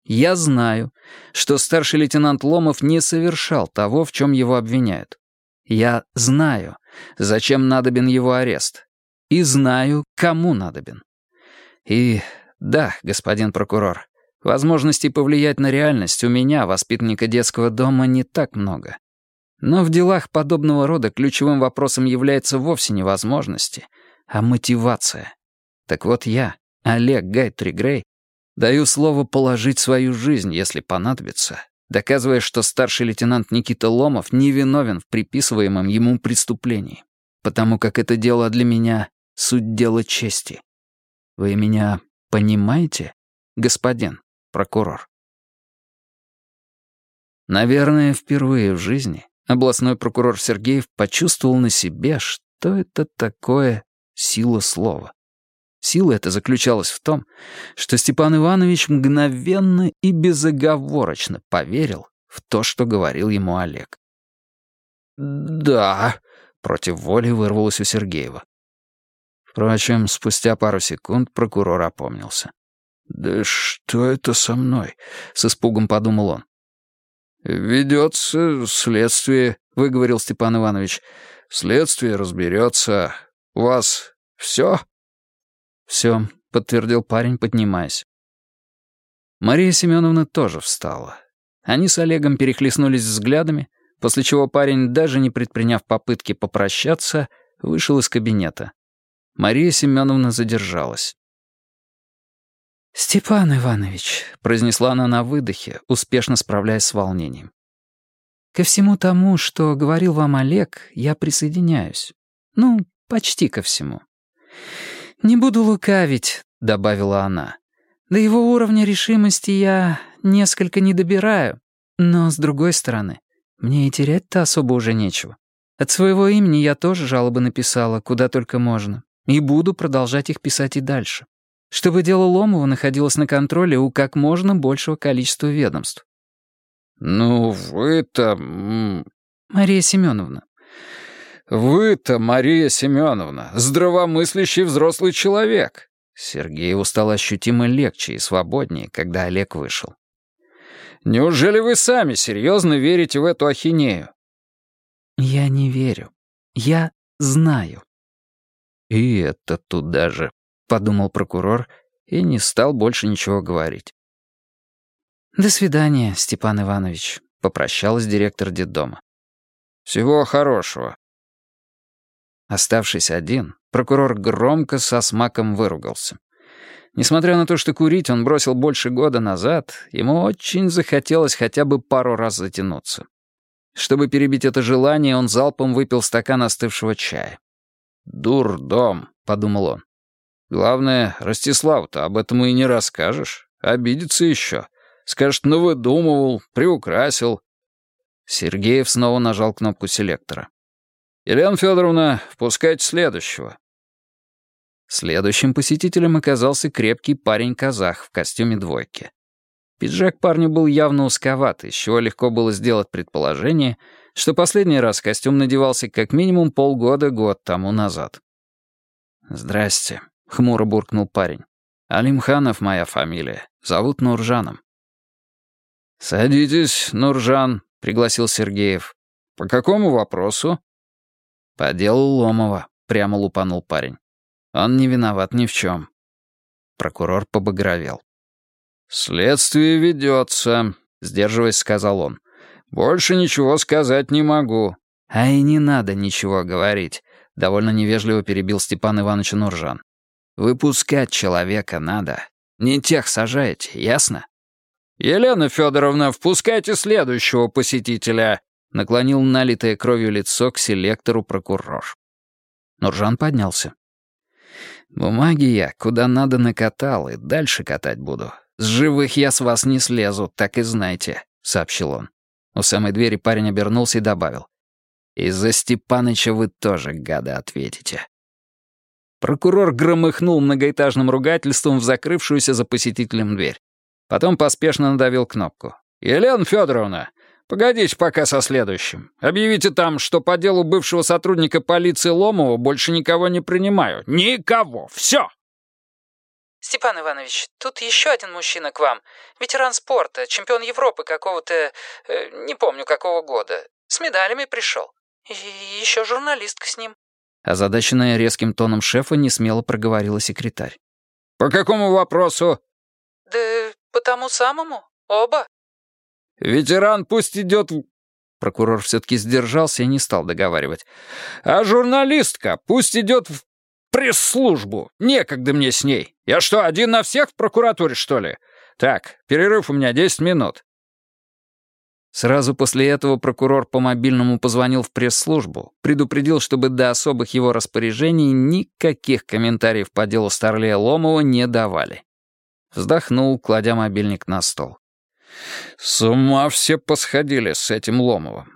Я знаю, что старший лейтенант Ломов не совершал того, в чем его обвиняют. Я знаю, зачем надобен его арест. И знаю, кому надобен. И да, господин прокурор, Возможностей повлиять на реальность у меня, воспитанника детского дома, не так много. Но в делах подобного рода ключевым вопросом является вовсе не возможности, а мотивация. Так вот я, Олег Гайтри Грей, даю слово положить свою жизнь, если понадобится, доказывая, что старший лейтенант Никита Ломов невиновен в приписываемом ему преступлении, потому как это дело для меня — суть дела чести. Вы меня понимаете, господин? прокурор. Наверное, впервые в жизни областной прокурор Сергеев почувствовал на себе, что это такое сила слова. Сила эта заключалась в том, что Степан Иванович мгновенно и безоговорочно поверил в то, что говорил ему Олег. «Да», — против воли вырвалось у Сергеева. Впрочем, спустя пару секунд прокурор опомнился. «Да что это со мной?» — с испугом подумал он. «Ведется следствие», — выговорил Степан Иванович. «Следствие разберется. У вас все?» «Все», — подтвердил парень, поднимаясь. Мария Семеновна тоже встала. Они с Олегом перехлестнулись взглядами, после чего парень, даже не предприняв попытки попрощаться, вышел из кабинета. Мария Семеновна задержалась. «Степан Иванович», — произнесла она на выдохе, успешно справляясь с волнением. «Ко всему тому, что говорил вам Олег, я присоединяюсь. Ну, почти ко всему. Не буду лукавить», — добавила она. «До его уровня решимости я несколько не добираю, но, с другой стороны, мне и терять-то особо уже нечего. От своего имени я тоже жалобы написала, куда только можно, и буду продолжать их писать и дальше чтобы дело Ломова находилось на контроле у как можно большего количества ведомств. «Ну, вы-то...» «Мария Семеновна». «Вы-то, Мария Семеновна, здравомыслящий взрослый человек». Сергееву стало ощутимо легче и свободнее, когда Олег вышел. «Неужели вы сами серьезно верите в эту ахинею?» «Я не верю. Я знаю». И это туда же. — подумал прокурор и не стал больше ничего говорить. «До свидания, Степан Иванович», — попрощалась директор детдома. «Всего хорошего». Оставшись один, прокурор громко со смаком выругался. Несмотря на то, что курить он бросил больше года назад, ему очень захотелось хотя бы пару раз затянуться. Чтобы перебить это желание, он залпом выпил стакан остывшего чая. Дурдом. — подумал он. «Главное, Ростиславу-то об этом и не расскажешь. Обидится еще. Скажет, навыдумывал, приукрасил». Сергеев снова нажал кнопку селектора. «Елена Федоровна, впускайте следующего». Следующим посетителем оказался крепкий парень-казах в костюме двойки. Пиджак парню был явно узковат, из чего легко было сделать предположение, что последний раз костюм надевался как минимум полгода-год тому назад. «Здрасте», — хмуро буркнул парень. «Алимханов моя фамилия. Зовут Нуржаном». «Садитесь, Нуржан», — пригласил Сергеев. «По какому вопросу?» «По делу Ломова», — прямо лупанул парень. «Он не виноват ни в чем». Прокурор побагровел. «Следствие ведется», — сдерживаясь, сказал он. «Больше ничего сказать не могу». «А и не надо ничего говорить», — довольно невежливо перебил Степан Иванович Нуржан. «Выпускать человека надо. Не тех сажаете, ясно?» «Елена Федоровна, впускайте следующего посетителя», наклонил налитое кровью лицо к селектору прокурор. Нуржан поднялся. «Бумаги я куда надо накатал и дальше катать буду. С живых я с вас не слезу, так и знайте», — сообщил он. У самой двери парень обернулся и добавил. «Из-за Степаныча вы тоже, гады, ответите». Прокурор громыхнул многоэтажным ругательством в закрывшуюся за посетителем дверь. Потом поспешно надавил кнопку. «Елена Федоровна, «Погодите пока со следующим. Объявите там, что по делу бывшего сотрудника полиции Ломова больше никого не принимаю. Никого! Все!» «Степан Иванович, тут еще один мужчина к вам. Ветеран спорта, чемпион Европы какого-то... Э, не помню какого года. С медалями пришел. И еще журналистка с ним». Озадаченная резким тоном шефа не смело проговорила секретарь. «По какому вопросу?» «Да по тому самому. Оба». Ветеран пусть идет. Прокурор все-таки сдержался и не стал договаривать. А журналистка пусть идет в пресс-службу. Некогда мне с ней. Я что, один на всех в прокуратуре, что ли? Так, перерыв у меня 10 минут. Сразу после этого прокурор по мобильному позвонил в пресс-службу, предупредил, чтобы до особых его распоряжений никаких комментариев по делу Старлея Ломова не давали. Вздохнул, кладя мобильник на стол. С ума все посходили с этим Ломовым.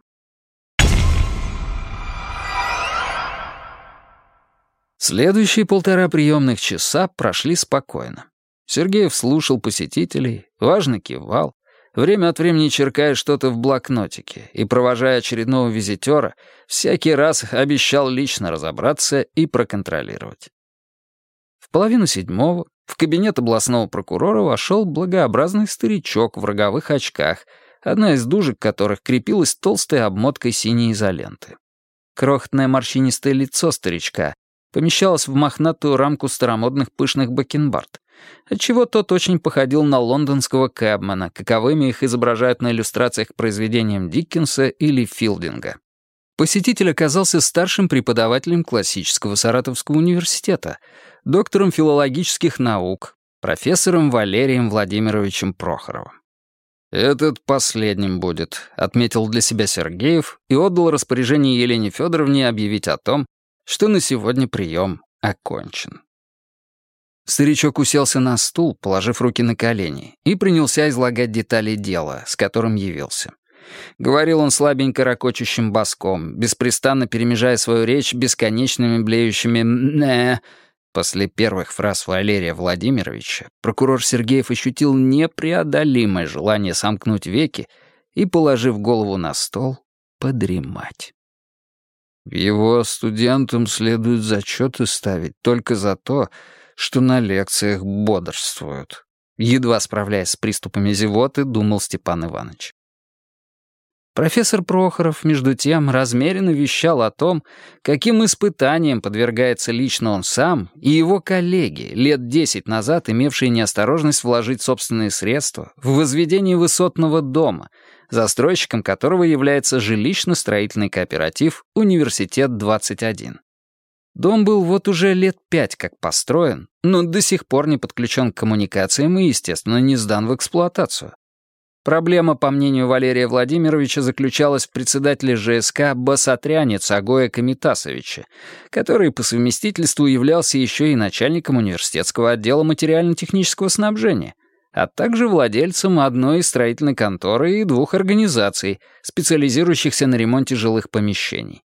Следующие полтора приемных часа прошли спокойно. Сергеев слушал посетителей, важно кивал, время от времени черкая что-то в блокнотике и, провожая очередного визитера, всякий раз обещал лично разобраться и проконтролировать. В половину седьмого в кабинет областного прокурора вошел благообразный старичок в роговых очках, одна из дужек которых крепилась толстой обмоткой синей изоленты. Крохотное морщинистое лицо старичка помещалось в мохнатую рамку старомодных пышных бакенбард, отчего тот очень походил на лондонского кэбмана, каковыми их изображают на иллюстрациях к произведениям Диккенса или Филдинга. Посетитель оказался старшим преподавателем классического Саратовского университета — доктором филологических наук, профессором Валерием Владимировичем Прохоровым. «Этот последним будет», — отметил для себя Сергеев и отдал распоряжение Елене Федоровне объявить о том, что на сегодня прием окончен. Старичок уселся на стул, положив руки на колени, и принялся излагать детали дела, с которым явился. Говорил он слабенько ракочущим баском, беспрестанно перемежая свою речь бесконечными блеющими «не», После первых фраз Валерия Владимировича прокурор Сергеев ощутил непреодолимое желание сомкнуть веки и, положив голову на стол, подремать. Его студентам следует зачеты ставить только за то, что на лекциях бодрствуют. Едва справляясь с приступами зевоты, думал Степан Иванович. Профессор Прохоров, между тем, размеренно вещал о том, каким испытаниям подвергается лично он сам и его коллеги, лет десять назад имевшие неосторожность вложить собственные средства в возведение высотного дома, застройщиком которого является жилищно-строительный кооператив «Университет-21». Дом был вот уже лет пять как построен, но до сих пор не подключен к коммуникациям и, естественно, не сдан в эксплуатацию. Проблема, по мнению Валерия Владимировича, заключалась в председателе ЖСК Басотряне Цагоя Комитасовича, который по совместительству являлся еще и начальником университетского отдела материально-технического снабжения, а также владельцем одной строительной конторы и двух организаций, специализирующихся на ремонте жилых помещений.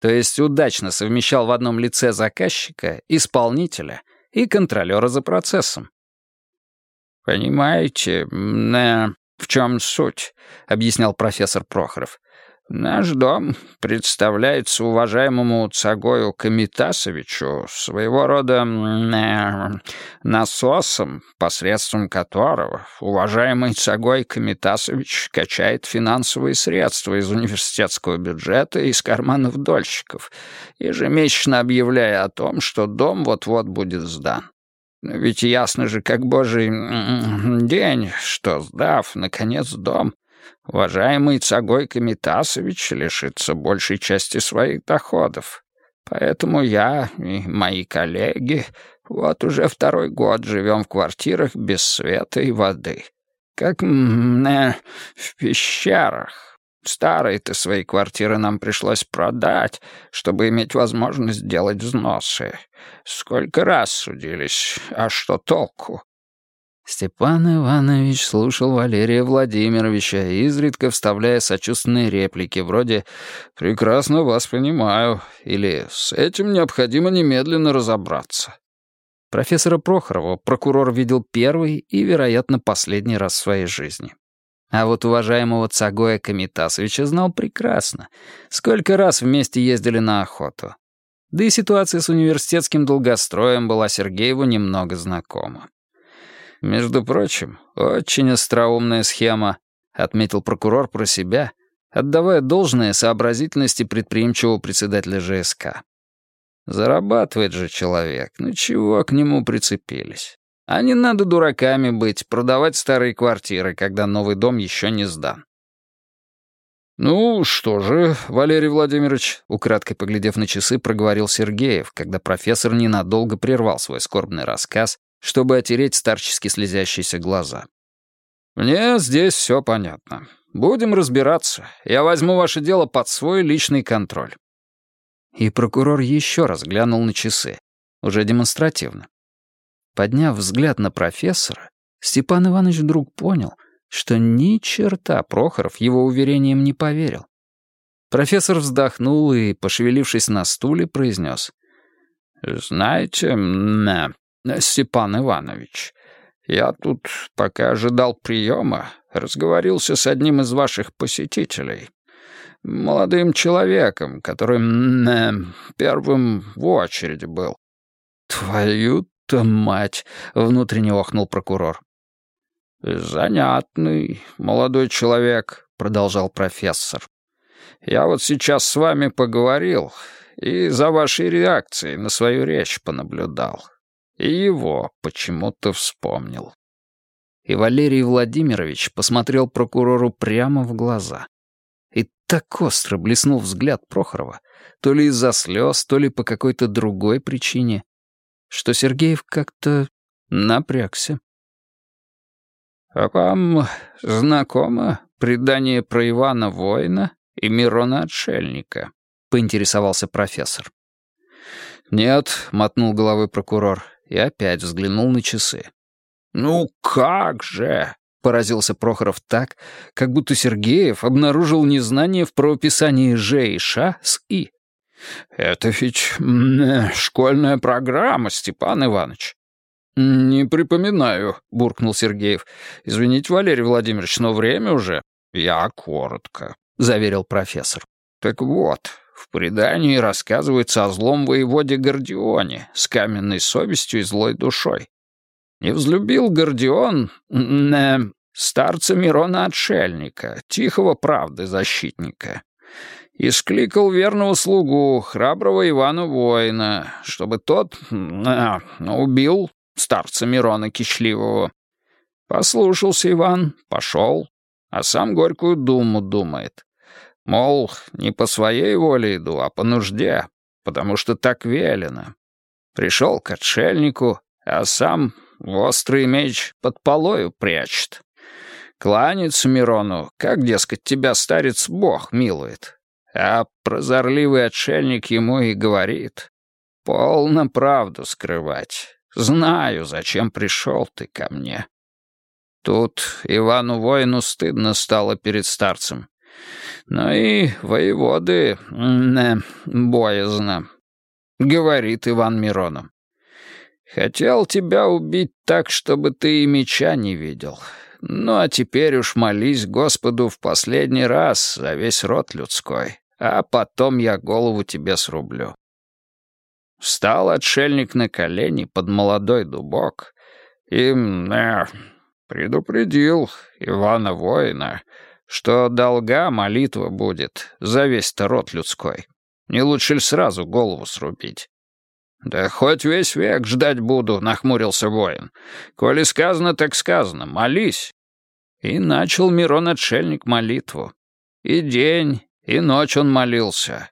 То есть удачно совмещал в одном лице заказчика, исполнителя и контролера за процессом. «Понимаете, э, в чем суть?» — объяснял профессор Прохоров. «Наш дом представляется уважаемому Цагою Комитасовичу своего рода э, насосом, посредством которого уважаемый Цагой Комитасович качает финансовые средства из университетского бюджета и из карманов дольщиков, ежемесячно объявляя о том, что дом вот-вот будет сдан. Ведь ясно же, как божий день, что, сдав, наконец, дом, уважаемый Цагой Комитасович лишится большей части своих доходов. Поэтому я и мои коллеги вот уже второй год живем в квартирах без света и воды. Как в пещерах. Старые-то свои квартиры нам пришлось продать, чтобы иметь возможность делать взносы. Сколько раз судились, а что толку?» Степан Иванович слушал Валерия Владимировича, изредка вставляя сочувственные реплики, вроде «прекрасно вас понимаю» или «с этим необходимо немедленно разобраться». Профессора Прохорова прокурор видел первый и, вероятно, последний раз в своей жизни. А вот уважаемого Цагоя Комитасовича знал прекрасно. Сколько раз вместе ездили на охоту. Да и ситуация с университетским долгостроем была Сергееву немного знакома. «Между прочим, очень остроумная схема», — отметил прокурор про себя, отдавая должное сообразительности предприимчивого председателя ЖСК. «Зарабатывает же человек, ну чего к нему прицепились?» А не надо дураками быть, продавать старые квартиры, когда новый дом еще не сдан. «Ну что же, Валерий Владимирович», — украдкой поглядев на часы, проговорил Сергеев, когда профессор ненадолго прервал свой скорбный рассказ, чтобы отереть старчески слезящиеся глаза. «Мне здесь все понятно. Будем разбираться. Я возьму ваше дело под свой личный контроль». И прокурор еще раз глянул на часы, уже демонстративно. Подняв взгляд на профессора, Степан Иванович вдруг понял, что ни черта Прохоров его уверением не поверил. Профессор вздохнул и, пошевелившись на стуле, произнес. «Знаете, Степан Иванович, я тут, пока ожидал приема, разговорился с одним из ваших посетителей, молодым человеком, который первым в очереди был. Твою «Твою мать!» — внутренне охнул прокурор. «Занятный молодой человек», — продолжал профессор. «Я вот сейчас с вами поговорил и за вашей реакцией на свою речь понаблюдал. И его почему-то вспомнил». И Валерий Владимирович посмотрел прокурору прямо в глаза. И так остро блеснул взгляд Прохорова, то ли из-за слез, то ли по какой-то другой причине, что Сергеев как-то напрягся. «А вам знакомо предание про Ивана Воина и Мирона Отшельника?» — поинтересовался профессор. «Нет», — мотнул головой прокурор и опять взглянул на часы. «Ну как же!» — поразился Прохоров так, как будто Сергеев обнаружил незнание в правописании «Ж» и «Ш» с «И». «Это ведь э, школьная программа, Степан Иванович». «Не припоминаю», — буркнул Сергеев. «Извините, Валерий Владимирович, но время уже». «Я коротко», — заверил профессор. «Так вот, в предании рассказывается о злом воеводе Гордионе с каменной совестью и злой душой. Не взлюбил Гордион э, старца Мирона-отшельника, тихого правды защитника и скликал верного слугу, храброго Ивана Воина, чтобы тот а, убил старца Мирона Кичливого. Послушался Иван, пошел, а сам горькую думу думает. Мол, не по своей воле иду, а по нужде, потому что так велено. Пришел к отшельнику, а сам острый меч под полою прячет. Кланяется Мирону, как, дескать, тебя, старец, Бог милует. А прозорливый отшельник ему и говорит, полно правду скрывать. Знаю, зачем пришел ты ко мне. Тут Ивану воину стыдно стало перед старцем. Но и воеводы не, боязно. Говорит Иван Мироном. Хотел тебя убить так, чтобы ты и меча не видел. Ну а теперь уж молись Господу в последний раз за весь род людской, а потом я голову тебе срублю. Встал отшельник на колени под молодой дубок и э, предупредил Ивана воина, что долга молитва будет за весь-то род людской. Не лучше ли сразу голову срубить? «Да хоть весь век ждать буду», — нахмурился воин. «Коли сказано, так сказано. Молись». И начал Мирон-отшельник молитву. И день, и ночь он молился.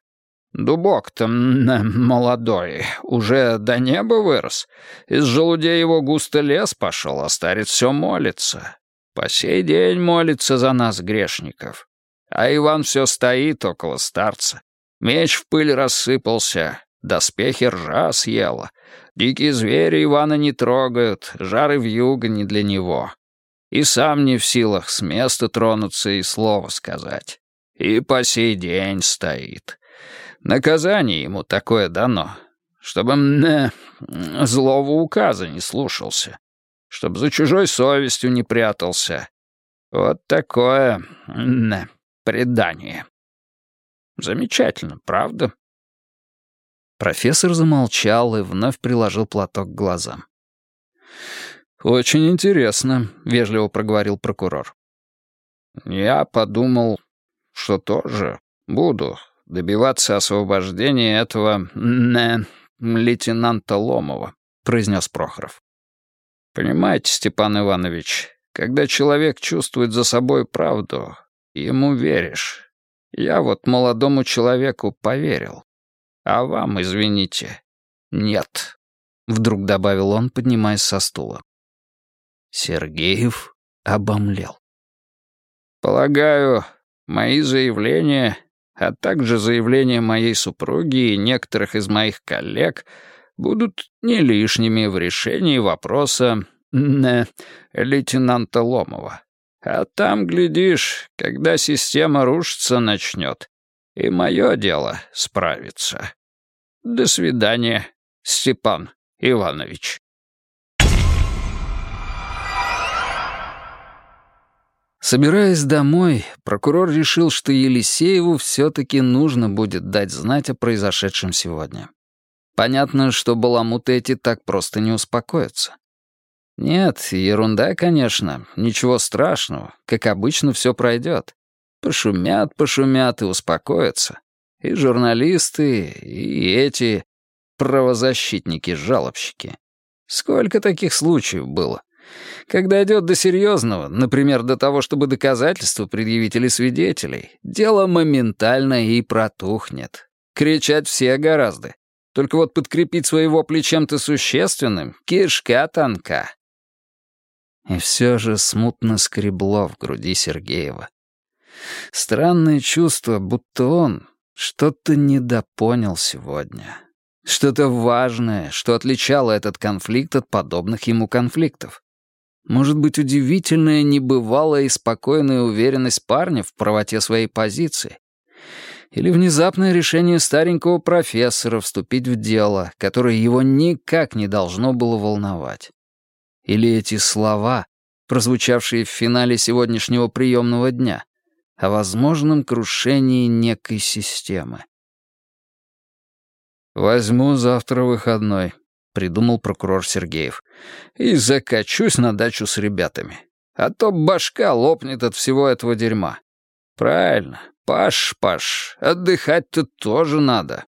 Дубок-то молодой, уже до неба вырос. Из желудей его густо лес пошел, а старец все молится. По сей день молится за нас, грешников. А Иван все стоит около старца. Меч в пыль рассыпался, доспехи ржа съела. Дикие звери Ивана не трогают, жары вьюга не для него. И сам не в силах с места тронуться и слова сказать. И по сей день стоит. Наказание ему такое дано, чтобы мне злого указа не слушался, чтобы за чужой совестью не прятался. Вот такое не, предание. Замечательно, правда? Профессор замолчал и вновь приложил платок к глазам. «Очень интересно», — вежливо проговорил прокурор. «Я подумал, что тоже буду добиваться освобождения этого не, лейтенанта Ломова», — произнес Прохоров. «Понимаете, Степан Иванович, когда человек чувствует за собой правду, ему веришь. Я вот молодому человеку поверил. А вам, извините, нет», — вдруг добавил он, поднимаясь со стула. Сергеев обомлел. «Полагаю, мои заявления а также заявления моей супруги и некоторых из моих коллег будут не лишними в решении вопроса не, лейтенанта Ломова. А там, глядишь, когда система рушиться начнет, и мое дело справиться. До свидания, Степан Иванович. Собираясь домой, прокурор решил, что Елисееву все-таки нужно будет дать знать о произошедшем сегодня. Понятно, что баламуты эти так просто не успокоятся. Нет, ерунда, конечно, ничего страшного, как обычно все пройдет. Пошумят, пошумят и успокоятся. И журналисты, и эти правозащитники-жалобщики. Сколько таких случаев было? Когда идет до серьезного, например, до того, чтобы доказательства предъявить или свидетелей, дело моментально и протухнет. Кричать все гораздо. Только вот подкрепить свои вопли чем-то существенным — кишка тонка. И все же смутно скребло в груди Сергеева. Странное чувство, будто он что-то недопонял сегодня. Что-то важное, что отличало этот конфликт от подобных ему конфликтов. Может быть, удивительная, небывалая и спокойная уверенность парня в правоте своей позиции. Или внезапное решение старенького профессора вступить в дело, которое его никак не должно было волновать. Или эти слова, прозвучавшие в финале сегодняшнего приемного дня, о возможном крушении некой системы. «Возьму завтра выходной», — придумал прокурор Сергеев. «И закачусь на дачу с ребятами. А то башка лопнет от всего этого дерьма. Правильно. Паш, Паш, отдыхать-то тоже надо».